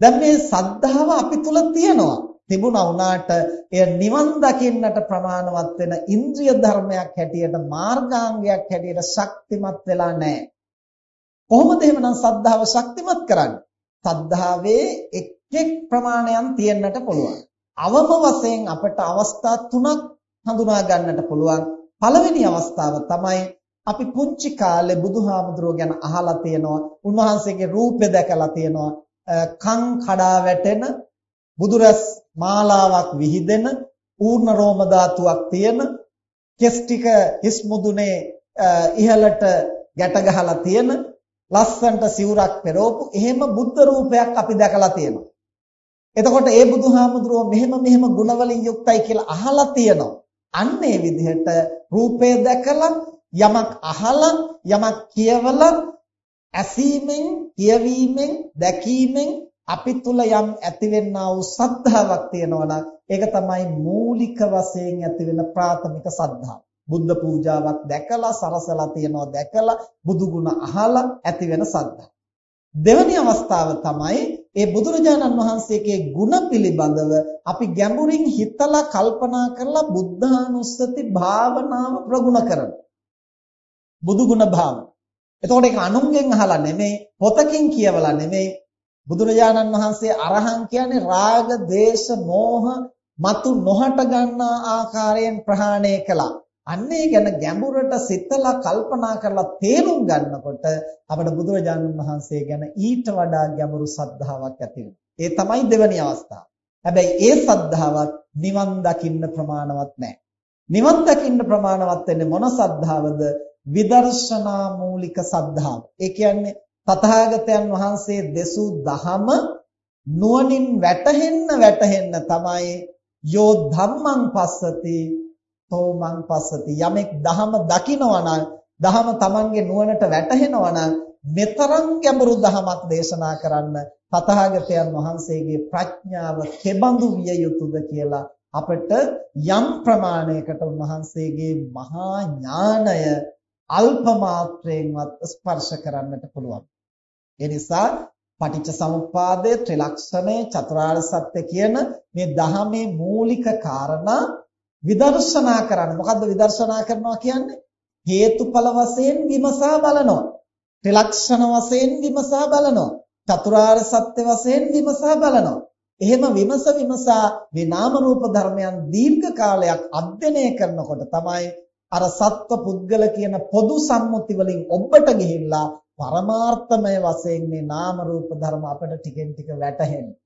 S1: දැන් මේ සද්ධාව අපි තුල තියෙනවා තිබුණා වුණාට එය නිවන් දකින්නට ප්‍රමාණවත් වෙන ඉන්ද්‍රිය ධර්මයක් හැටියට මාර්ගාංගයක් හැටියට ශක්තිමත් වෙලා නැහැ. කොහොමද එහෙමනම් සද්ධාව ශක්තිමත් කරන්නේ? සද්ධාවේ එක් එක් ප්‍රමාණයන් තියෙන්නට පුළුවන්. අවම වශයෙන් අපට අවස්ථා තුනක් හඳුනා ගන්නට පුළුවන්. පළවෙනි අවස්ථාව තමයි අපි පුංචි කාලේ බුදුහාමුදුරුවෝ ගැන අහලා තියෙනවා. උන්වහන්සේගේ රූපය දැකලා තියෙනවා. කන් කඩා වැටෙන බුදුරස් මාලාවක් විහිදෙන ඌර්ණ රෝම ධාතුවක් තියෙන කෙස් ටික හිස් මුදුනේ ඉහළට ගැට ගහලා තියෙන ලස්සන්ට සිවුරක් පෙරෝපු එහෙම බුද්ධ රූපයක් අපි දැකලා තියෙනවා. එතකොට ඒ බුදුහාමුදුරුවෝ මෙහෙම මෙහෙම ගුණවලින් යුක්තයි කියලා අහලා තියෙනවා. අන්න ඒ විදිහට රූපය දැකලා යමක් අහලා යමක් කියවලා ඇසීමෙන් කියවීමෙන් දැකීමෙන් අපි තුල යම් ඇතිවෙනා වූ සද්ධාාවක් තියෙනවා නම් ඒක තමයි මූලික වශයෙන් ඇතිවෙන ප්‍රාථමික සද්ධාව. බුද්ධ පූජාවක් දැකලා සරසලා තියනවා දැකලා බුදු ගුණ අහලා ඇතිවෙන සද්ධා. දෙවැනි අවස්ථාව තමයි ඒ බුදුරජාණන් වහන්සේගේ ගුණ පිළිබඳව අපි ගැඹුරින් හිතලා කල්පනා කරලා බුද්ධානුස්සති භාවනාව ප්‍රගුණ කරන. බුදු ගුණ භාවන. එතකොට ඒක අනුන්ගෙන් අහලා නෙමෙයි පොතකින් කියවලා නෙමෙයි බුදුරජාණන් වහන්සේ අරහං කියන්නේ රාග, දේශ, මෝහ මතු නොහට ගන්නා ආකාරයෙන් ප්‍රහාණය කළා. අන්නේ ගැන ගැඹුරට සිතලා කල්පනා කරලා තේරුම් ගන්නකොට අපිට බුදුරජාණන් වහන්සේ ගැන ඊට වඩා ගැඹුරු සද්ධාාවක් ඇති ඒ තමයි දෙවැනි අවස්ථාව. හැබැයි ඒ සද්ධාවත් නිවන් දකින්න ප්‍රමාණවත් නැහැ. නිවන් දකින්න ප්‍රමාණවත් වෙන්නේ මොන සද්ධාවද? විදර්ශනා මූලික සද්ධාව. ඒ කියන්නේ තථාගතයන් වහන්සේ දෙසූ දහම නුවණින් වැටහෙන්න වැටහෙන්න තමයි යෝ ධම්මං පස්සති තෝමං පස්සති. යමෙක් දහම දකිනවා නම් දහම Tamange නුවණට වැටහෙනවා නම් මෙතරම් ගැඹුරු දහමක් දේශනා කරන්න තථාගතයන් වහන්සේගේ ප්‍රඥාව කෙබඳු විය යුතුද කියලා අපිට යම් ප්‍රමාණයකට උන්වහන්සේගේ මහා ඥාණය අල්ප මාත්‍රයෙන්වත් ස්පර්ශ කරන්නට පුළුවන්. ඒ නිසා පටිච්ච සමුප්පාදය, ත්‍රිලක්ෂණය, චතුරාර්ය සත්‍ය කියන මේ දහමේ මූලික කාරණා විදර්ශනා කරන්න. මොකද්ද විදර්ශනා කරනවා කියන්නේ? හේතුඵල වශයෙන් විමසා බලනවා. ත්‍රිලක්ෂණ වශයෙන් විමසා බලනවා. චතුරාර්ය සත්‍ය වශයෙන් විමසා බලනවා. එහෙම විමස විමසා මේ නාම රූප ධර්මයන් දීර්ඝ කාලයක් අධ්‍යයනය කරනකොට තමයි අර සත්ව පුද්ගල කියන පොදු සම්මුති වලින් ඔබට ගිහිල්ලා පරමාර්ථමය වශයෙන් මේ නාම රූප ධර්ම අපිට ටිකෙන් ටික වැටහෙන්නේ.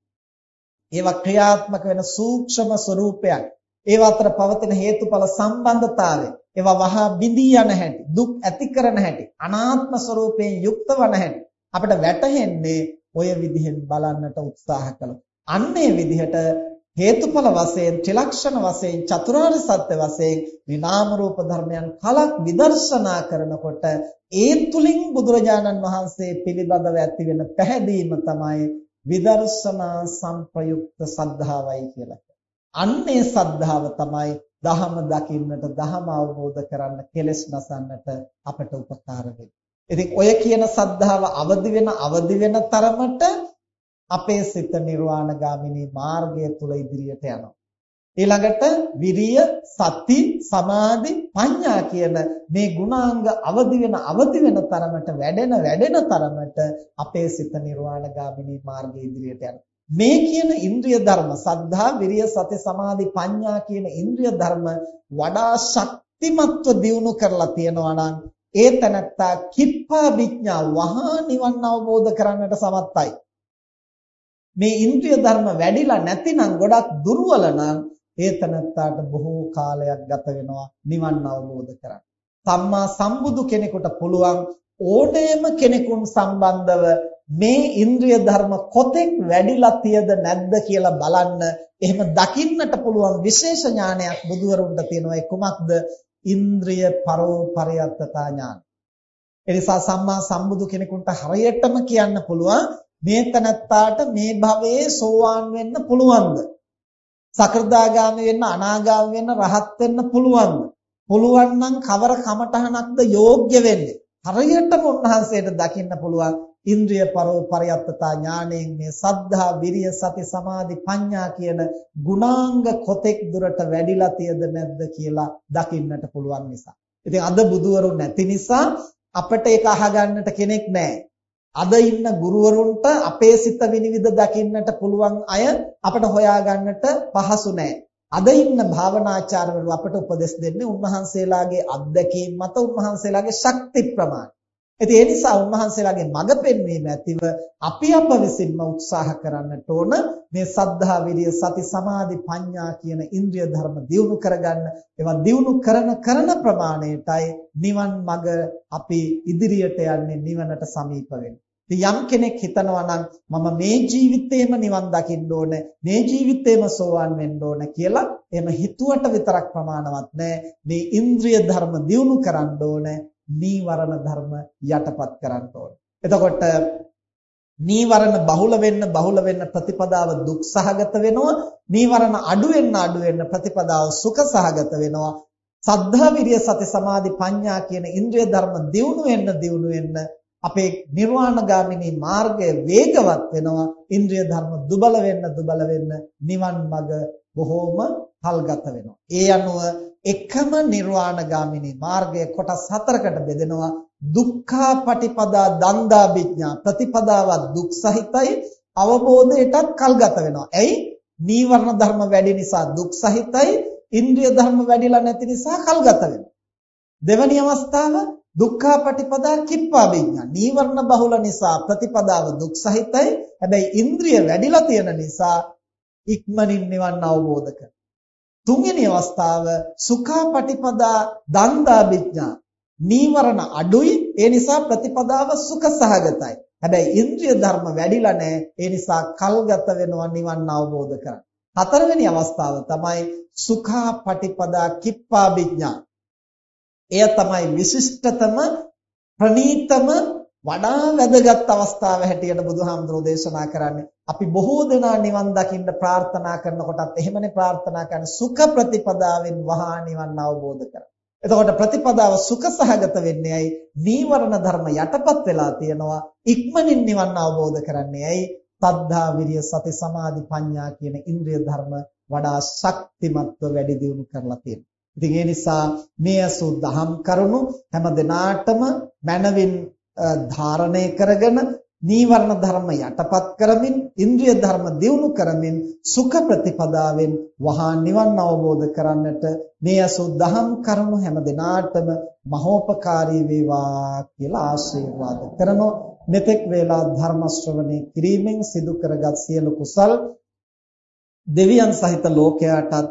S1: ඒවා ක්‍රියාත්මක වෙන සූක්ෂම ස්වરૂපයක්. ඒවා අතර පවතින හේතුඵල සම්බන්ධතාවය. ඒවා වහා බිඳී යන හැටි, දුක් ඇති කරන හැටි, අනාත්ම ස්වરૂපයෙන් යුක්ත වන හැටි අපිට වැටහෙන්නේ ඔය විදිහෙන් බලන්නට උත්සාහ කළොත්. අන්නේ විදිහට හේතුඵල වශයෙන් ත්‍රිලක්ෂණ වශයෙන් චතුරාර්ය සත්‍ය වශයෙන් මේ නාම රූප ධර්මයන් කලක් විදර්ශනා කරනකොට ඒ තුලින් බුදුරජාණන් වහන්සේ පිළිබඳව ඇති වෙන පැහැදීම තමයි විදර්ශනා සංප්‍රයුක්ත සද්ධාවයි කියලා. අන්නේ සද්ධාව තමයි දහම දකින්නට දහම අවබෝධ කරන්න කෙලෙස් නසන්නට අපට උපකාර වෙන්නේ. ඉතින් ඔය කියන සද්ධාව අවදි වෙන අවදි වෙන තරමට අපේ සිත නිර්වාණගාමිනී මාර්ගය තුල ඉදිරියට යනවා. ඊළඟට විරිය, සති, සමාධි, ප්‍රඥා කියන මේ ගුණාංග අවදි වෙන අවදි වෙන තරමට වැඩෙන වැඩෙන තරමට අපේ සිත නිර්වාණගාමිනී මාර්ගය ඉදිරියට යනවා. මේ කියන ඉන්ද්‍රිය ධර්ම සද්ධා, විරිය, සති, සමාධි, ප්‍රඥා කියන ඉන්ද්‍රිය ධර්ම වඩා ශක්තිමත්ව දියුණු කරලා තියෙනවා නම් ඒ තනත්තා කිප්පා විඥා වහා නිවන් අවබෝධ කරන්නට සමත්යි. මේ ඉන්ද්‍රිය ධර්ම වැඩිලා නැතිනම් ගොඩක් දුර්වල නම් ඒ තනත්තාට බොහෝ කාලයක් ගත වෙනවා නිවන් අවබෝධ කරගන්න. සම්මා සම්බුදු කෙනෙකුට පුළුවන් ඕනෑම කෙනෙකුන් සම්බන්ධව මේ ඉන්ද්‍රිය ධර්ම කොතෙක් වැඩිලා තියද නැද්ද කියලා බලන්න එහෙම දකින්නට පුළුවන් විශේෂ ඥානයක් බුදුවරුන්ට තියෙනවා ඒ කුමක්ද ඉන්ද්‍රිය පරෝපරියත්තතා ඥාන. එනිසා සම්මා සම්බුදු කෙනෙකුට හරියටම කියන්න පුළුවන් මේ තනත්තාට මේ භවයේ සෝවාන් වෙන්න පුළුවන්ද? සකෘදාගාමි වෙන්න අනාගාමි වෙන්න රහත් වෙන්න පුළුවන්ද? පුළුවන් නම් කවර කමඨහනක්ද යෝග්‍ය වෙන්නේ? හරියටම උන්වහන්සේට දකින්න පුළුවන් ඉන්ද්‍රිය පරෝපරියත්තතා ඥාණයෙන් මේ සද්ධා විරිය සති සමාධි ප්‍රඥා කියන ගුණාංග කොතෙක් දුරට වැඩිලා තියද නැද්ද කියලා දකින්නට පුළුවන් නිසා. ඉතින් අද බුදුවරු නැති නිසා අපිට ඒක අහගන්නට කෙනෙක් නැහැ. අද ඉන්න ගුරුවරුන්ට අපේ සිත විනිවිද දකින්නට පුළුවන් අය අපට හොයාගන්නට පහසු නැහැ. අද ඉන්න භාවනාචාර්යවරු අපට උපදෙස් දෙන්නේ උන්වහන්සේලාගේ අත්දැකීම් මත උන්වහන්සේලාගේ ශක්ති ප්‍රමාණය. ඉතින් ඒ නිසා උන්වහන්සේලාගේ මඟ පෙන්වීම ඇතිව අපි අප විසින්ම උත්සාහ කරන්නට ඕන මේ සද්ධා විරිය සති සමාධි ප්‍රඥා කියන ඉන්ද්‍රිය ධර්ම දියුණු කරගන්න ඒවා දියුණු කරන කරන ප්‍රමාණයටයි නිවන් මඟ අපි ඉදිරියට යන්නේ නිවනට සමීප වෙන්නේ. යම් කෙනෙක් හිතනවා නම් මම මේ ජීවිතේම නිවන් දකින්න ඕන මේ ජීවිතේම සෝවන් වෙන්න ඕන කියලා එහෙම හිතුවට විතරක් ප්‍රමාණවත් නෑ මේ ඉන්ද්‍රිය ධර්ම දියුණු කරන්න ඕන නීවරණ ධර්ම යටපත් කරන්න ඕන. එතකොට නීවරණ බහුල වෙන්න බහුල වෙන්න ප්‍රතිපදාව දුක් සහගත වෙනවා. නීවරණ අඩු වෙන්න අඩු වෙන්න ප්‍රතිපදාව සුඛ සහගත වෙනවා. සද්ධා විරිය සති සමාධි ප්‍රඥා කියන ඉන්ද්‍රිය ධර්ම දියුණු වෙන්න දියුණු වෙන්න අපේ නිර්වාණගාමිනී මාර්ගය වේගවත් වෙනවා. ඉන්ද්‍රිය ධර්ම දුබල වෙන්න දුබල වෙන්න නිවන් මඟ බොහෝම කල්ගත වෙනවා. ඒ අනුව එකම නිර්වාණගාමිනී මාර්ගය කොටස් හතරකට බෙදෙනවා. දුක්ඛා පටිපදා දන්දා විඥා ප්‍රතිපදාව දුක් සහිතයි අවබෝධයටත් කල්ගත වෙනවා. ඇයි? නීවරණ ධර්ම වැඩි නිසා දුක් සහිතයි ඉන්ද්‍රිය ධර්ම වැඩිලා නැති නිසා කල්ගත වෙනවා. දෙවැනි අවස්ථාව දුක්ඛා පටිපදා කිප්පා විඥා. නීවරණ බහුල නිසා ප්‍රතිපදාව දුක් සහිතයි. හැබැයි ඉන්ද්‍රිය වැඩිලා තියෙන නිසා ඉක්මනින් නිවන් අවබෝධ කරගන්න. තුන්වෙනි අවස්ථාව සුඛා පටිපදා දන්දා විඥා. නීවරණ අඩුයි ඒ නිසා ප්‍රතිපදාව සුඛ සහගතයි. හැබැයි ඉන්ද්‍රිය ධර්ම වැඩිලා නැහැ. ඒ නිසා කල්ගත වෙනවා නිවන් අවබෝධ කරගන්න. හතරවෙනි අවස්ථාව තමයි සුඛා පටිපදා කිප්පා විඥා. එය තමයි විශිෂ්ටතම ප්‍රනීතම වඩා වැදගත් අවස්ථාව හැටියට බුදුහාමුදුරෝ දේශනා කරන්නේ අපි බොහෝ දෙනා නිවන් දකින්න ප්‍රාර්ථනා කරනකොටත් එහෙමනේ ප්‍රාර්ථනා කරන සුඛ ප්‍රතිපදාවෙන් වහා නිවන් අවබෝධ කර. එතකොට ප්‍රතිපදාව සුඛ සහගත වෙන්නේ ඇයි? නීවරණ ධර්ම යටපත් වෙලා තියෙනවා. ඉක්මනින් නිවන් අවබෝධ කරන්නේ ඇයි? සද්ධා විරිය සති සමාධි ප්‍රඥා කියන ඉන්ද්‍රිය ධර්ම වඩා ශක්තිමත්ව වැඩි දියුණු කරලා තියෙනවා. ඉතින් ඒ නිසා මේ අසු දහම් කරුණු හැම දිනාටම මනවින් ධාරණය කරගෙන නීවරණ ධර්ම යටපත් කරමින් ඉන්ද්‍රිය ධර්ම දියුණු කරමින් සුඛ ප්‍රතිපදාවෙන් වහා නිවන් අවබෝධ කරන්නට මේ අසු දහම් කරුණු හැම දිනාටම මහෝපකාරී වේවා කියලා ආශිර්වාද කරනවා. මෙතෙක් වේලා ධර්ම ශ්‍රවණය කිරීමෙන් සිදු කරගත් සියලු කුසල් දෙවියන් සහිත ලෝකයාටත්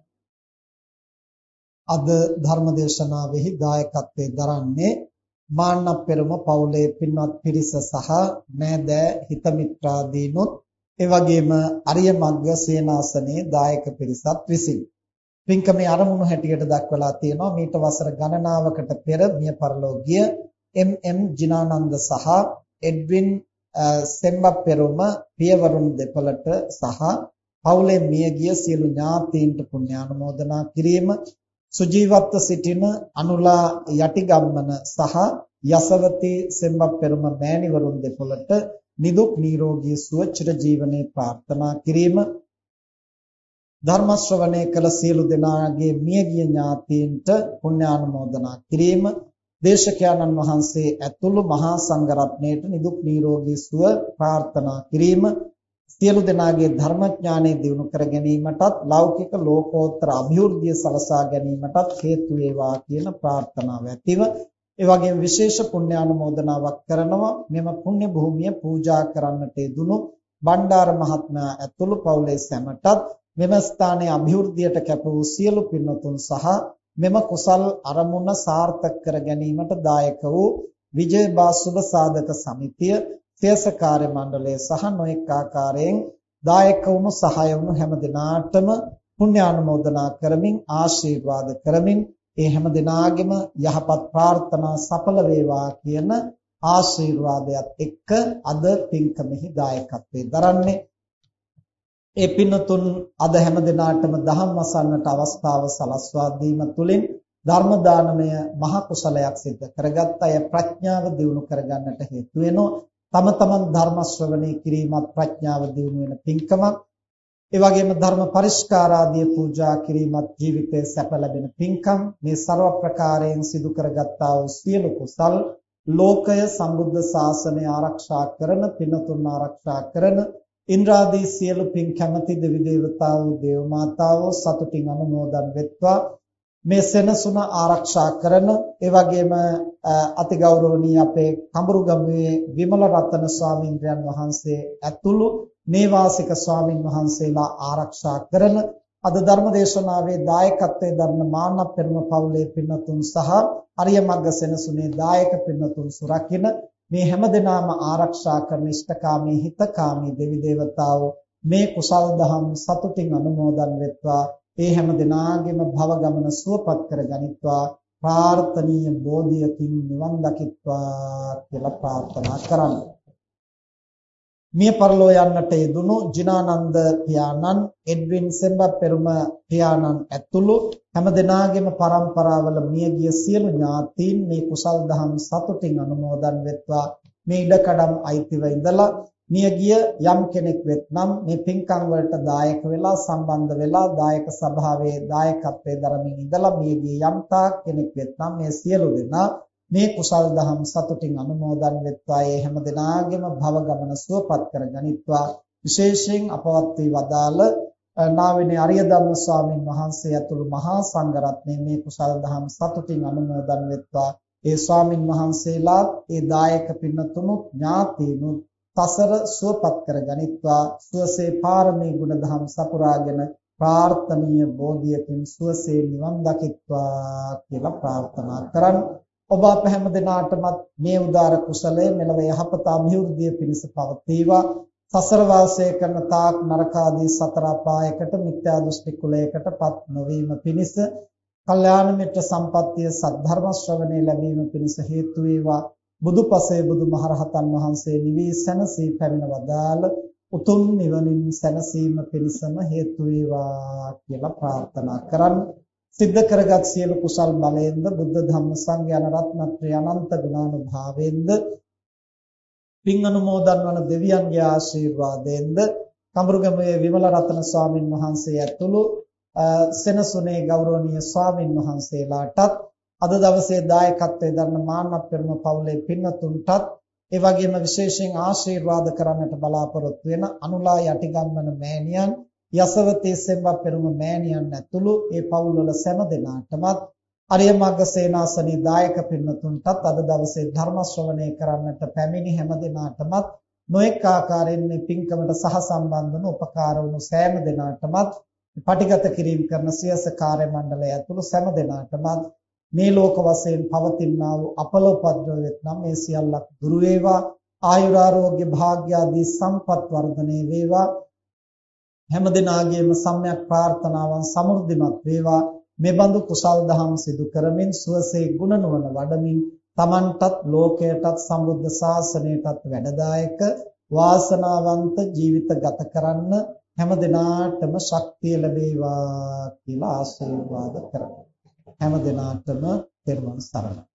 S1: අද ධර්මදේශනාවෙහි දායකත්වයෙන් දරන්නේ මාන්න පෙරම පවුලේ පින්වත් පිරිස සහ නෑදෑ හිත මිත්‍රාදීනොත් ඒ වගේම අරිය මග්ග සේනාසනයේ දායක පිරිසත් විසින් පින්කමේ අරමුණු හැටියට දක්වලා තියෙනවා මීට වසර ගණනාවකට පෙර මිය පරලෝකීය එම්.එම්. ජිනානන්ද සහ එඩ්වින් සෙම්බප්පෙරුම පියවරුන් දෙපළට සහ පවුලේ මියගිය සියලු ඥාතීන්ට පුණ්‍යානුමෝදනා කිරීම සුජීවත්ව සිටින අනුලා යටිගම්මන සහ යසවතී සෙම්බක් පෙරම මෑණිවරුන් දෙපොළට නිදුක් නිරෝගී සුව චිර ජීවනයේ ප්‍රාර්ථනා කිරීම. ධර්ම ශ්‍රවණය කළ සියලු දෙනාගේ මියගිය ඥාතීන්ට පුණ්‍යානුමෝදනා කිරීම. දේශකයන්න් වහන්සේ ඇතුළු මහා සංඝරත්නයට නිදුක් නිරෝගී සුව ප්‍රාර්ථනා කිරීම. සියලු දෙනාගේ ධර්මඥානෙ දිනු කර ගැනීමටත් ලෞකික ලෝකෝත්තර અભිවෘද්ධිය සලසා ගැනීමටත් හේතු වේවා කියන ප්‍රාර්ථනාව ඇතිව ඒ වගේම විශේෂ පුණ්‍ය ආනුමෝදනාවක් කරනවා. මෙම පුණ්‍ය භූමිය පූජා කරන්නට යෙදුණු බණ්ඩාර මහත්මයා ඇතුළු පවුලේ සැමටත් මෙම ස්ථානයේ અભිවෘද්ධියට කැප වූ සියලු පින්වතුන් සහ මෙම කුසල් අරමුණ සාර්ථක කර ගැනීමට දායක වූ විජය බාසුබ සාධක සමිතිය සියස කාර්ය මණ්ඩලය සහ නොඑක ආකාරයෙන් දායක වුණු සහාය වුණු හැම දිනාටම පුණ්‍යානුමෝදනා කරමින් ආශිර්වාද කරමින් ඒ හැම දිනාගෙම යහපත් ප්‍රාර්ථනා සඵල වේවා කියන ආශිර්වාදයක් එක්ක අද පින්කමෙහි දායකත්වයෙන් දරන්නේ. ඒ පින්නතුන් අද හැම දිනාටම දහම් අසන්නට අවස්ථාව සලස්වා දීම තුලින් ධර්ම දානමය මහ කුසලයක් සිද්ධ කරගත් අය ප්‍රඥාව දියුණු කරගන්නට හේතු වෙනවා. තම තමන් ධර්ම ශ්‍රවණය කිරීමත් ප්‍රඥාව දියුණු වෙන පින්කමක්. ඒ වගේම ධර්ම පරිස්කාරාදී පූජා කිරීමත් ජීවිතයේ සැප ලැබෙන පින්කම්. මේ ਸਰව ප්‍රකාරයෙන් සිදු කරගත්තා වූ සියලු කුසල් ලෝකය සම්බුද්ධ ශාසනය ආරක්ෂා කරන පිනතුන් ආරක්ෂා කරන ඉන්ද්‍රාදී සියලු පින් කැමැති දෙවි දේවතාවෝ දේව මාතාවෝ සතුටින් අනුමෝදන් වෙත්වා මේ සෙනසුන ආරක්ෂා කරන ඒ වගේම අතිගෞරවනීය අපේ කඹුරුගමුවේ විමල රත්න ස්වාමීන් වහන්සේ ඇතුළු නේවාසික ස්වාමින් වහන්සේලා ආරක්ෂා කරන අද ධර්ම දේශනාවේ දායකත්වයේ දරන මාන්න පෙරම පවුලේ පින්නතුන් සහ අරිය මග්ග සෙනසුනේ දායක පින්නතුන් සුරකින්න මේ හැම දිනාම ආරක්ෂා කරන ඉෂ්ඨකාමී හිතකාමී දෙවි දේවතාවෝ මේ කුසල් දහම් සතුටින් අනුමෝදන් වෙත්වා. ඒ හැම දිනාගෙම භව ගමන සුවපත් කර ගනිත්වා ප්‍රාර්ථනීය බෝධියකින් නිවන් දකිත්වා කියලා ප්‍රාර්ථනා කරන්න. මිය පරලෝ යන්නට යෙදුණු ජිනානන්ද පියාණන් එඩ්වින් සෙම්බා පෙරුම පියාණන් ඇතුළු හැම දිනාගෙම પરම්පරාවල මියගිය සියලු ඥාතීන් මේ කුසල් දහම් සතුටින් අනුමෝදන් වෙත්වා මේ ඉඩකඩම් අයිතිව ඉඳලා මියගිය යම් කෙනෙක් වෙත්නම් මේ පින්කම් වලට දායක වෙලා සම්බන්ධ වෙලා දායක සභාවේ දායකත්වයේ දරමින් ඉඳලා මියගිය යම් තාක් කෙනෙක් වෙත්නම් මේ සියලු දෙනා මේ කුසල් දහම් සතුටින් අනුමෝදන් වෙත්වා. ඒ හැම දිනාගෙම භව ගමන සුවපත් කර ගනිත්වා. විශේෂයෙන් අපවත් වී වදාළ නාවිනේ අරිය ධම්ම ස්වාමින් වහන්සේ ඇතුළු මහා සංඝරත්නය මේ කුසල් දහම් සතුටින් අනුමෝදන් වෙත්වා. ඒ ස්වාමින් වහන්සේලාත් ඒ දායක පින්නතුණුත් ඥාතීනුත් සසර සුවපත් කර ගනිත්වා. සුවසේ පාරමී ගුණධම් සපුරාගෙන ප්‍රාර්ථනීය බෝධියකින් සුවසේ නිවන් දකිත්වා කියලා ප්‍රාර්ථනා කරන් ඔබ අප හැම දිනාටමත් මේ උදාර කුසලය මෙලව යහපත අභිවෘද්ධිය පිණිස පවතිවා. සසර වාසය කරන තාක් නරකාදී සතර අපායකට මිත්‍යා දෘෂ්ටි කුලයකටපත් නොවීම පිණිස කල්යාණ මිත්‍ර සම්පත්තිය සද්ධර්ම ශ්‍රවණේ ලැබීම පිණිස හේතු වේවා. බුදුපසේ බුදුමහරහතන් වහන්සේ නිවී සැනසී පැමිණ වදාළ උතුම් නිවනින් සැනසීම පිණිසම හේතු වේවා කියලා ප්‍රාර්ථනා කරන් සිද්ධ කරගත් සියලු කුසල් බලයෙන්ද බුද්ධ ධම්ම සංඝ යන රත්නත්‍රය අනන්ත ගුණානුභාවයෙන්ද පින් අනුමෝදන් වන දෙවියන්ගේ ආශිර්වාදයෙන්ද කඹුරුගමේ විමල රතන ස්වාමින් වහන්සේ ඇතුළු සෙනසුනේ ගෞරවනීය ස්වාමින් වහන්සේලාටත් අද දවසේ දායකත්වයෙන් දරන මාන්නප් පෙරම පවුලේ පින්නතුන්ටත් ඒ වගේම විශේෂයෙන් ආශිර්වාද කරන්නට බලාපොරොත්තු වෙන අනුලා යටිගම්මන මෑණියන් යසවතී සෙම්බා පෙරම මෑණියන් ඇතුළු ඒ පවුල්වල සෑම දෙනාටමත් අරිය මග්ග සේනාසනී දායක පින්නතුන්ටත් අද දවසේ ධර්ම ශ්‍රවණය කරන්නට පැමිණි හැම දෙනාටමත් නොඑක ආකාරයෙන් මේ පින්කමට සහසම්බන්ධ වන උපකාර වුණු සෑම දෙනාටමත් පටිගත කිරීම කරන සියස කාර්ය මණ්ඩලය ඇතුළු සෑම දෙනාටමත් මේ ලෝක වශයෙන් පවතිනා වූ අපල උපද්‍රවයත් නම් මේ සියල්ලක් දුරු වේවා. ආයුරාෝග්‍ය භාග්ය ආදී සම්පත් වර්ධනය වේවා. හැම දිනාගේම සම්‍යක් ප්‍රාර්ථනාවන් සමෘද්ධිමත් වේවා. මේ බඳු කුසල් දහම් සිදු කරමින් සුවසේ ගුණ නුවණ වඩමින් තමන්ටත් ලෝකයටත් සම්බුද්ධ ශාසනයටත් වැඩදායක වාසනාවන්ත ජීවිත ගත කරන්න හැම දිනාටම ශක්තිය ලැබේවා කියලා ආශිර්වාද කරමි. හැම දිනාටම පෙරවන් සරණයි.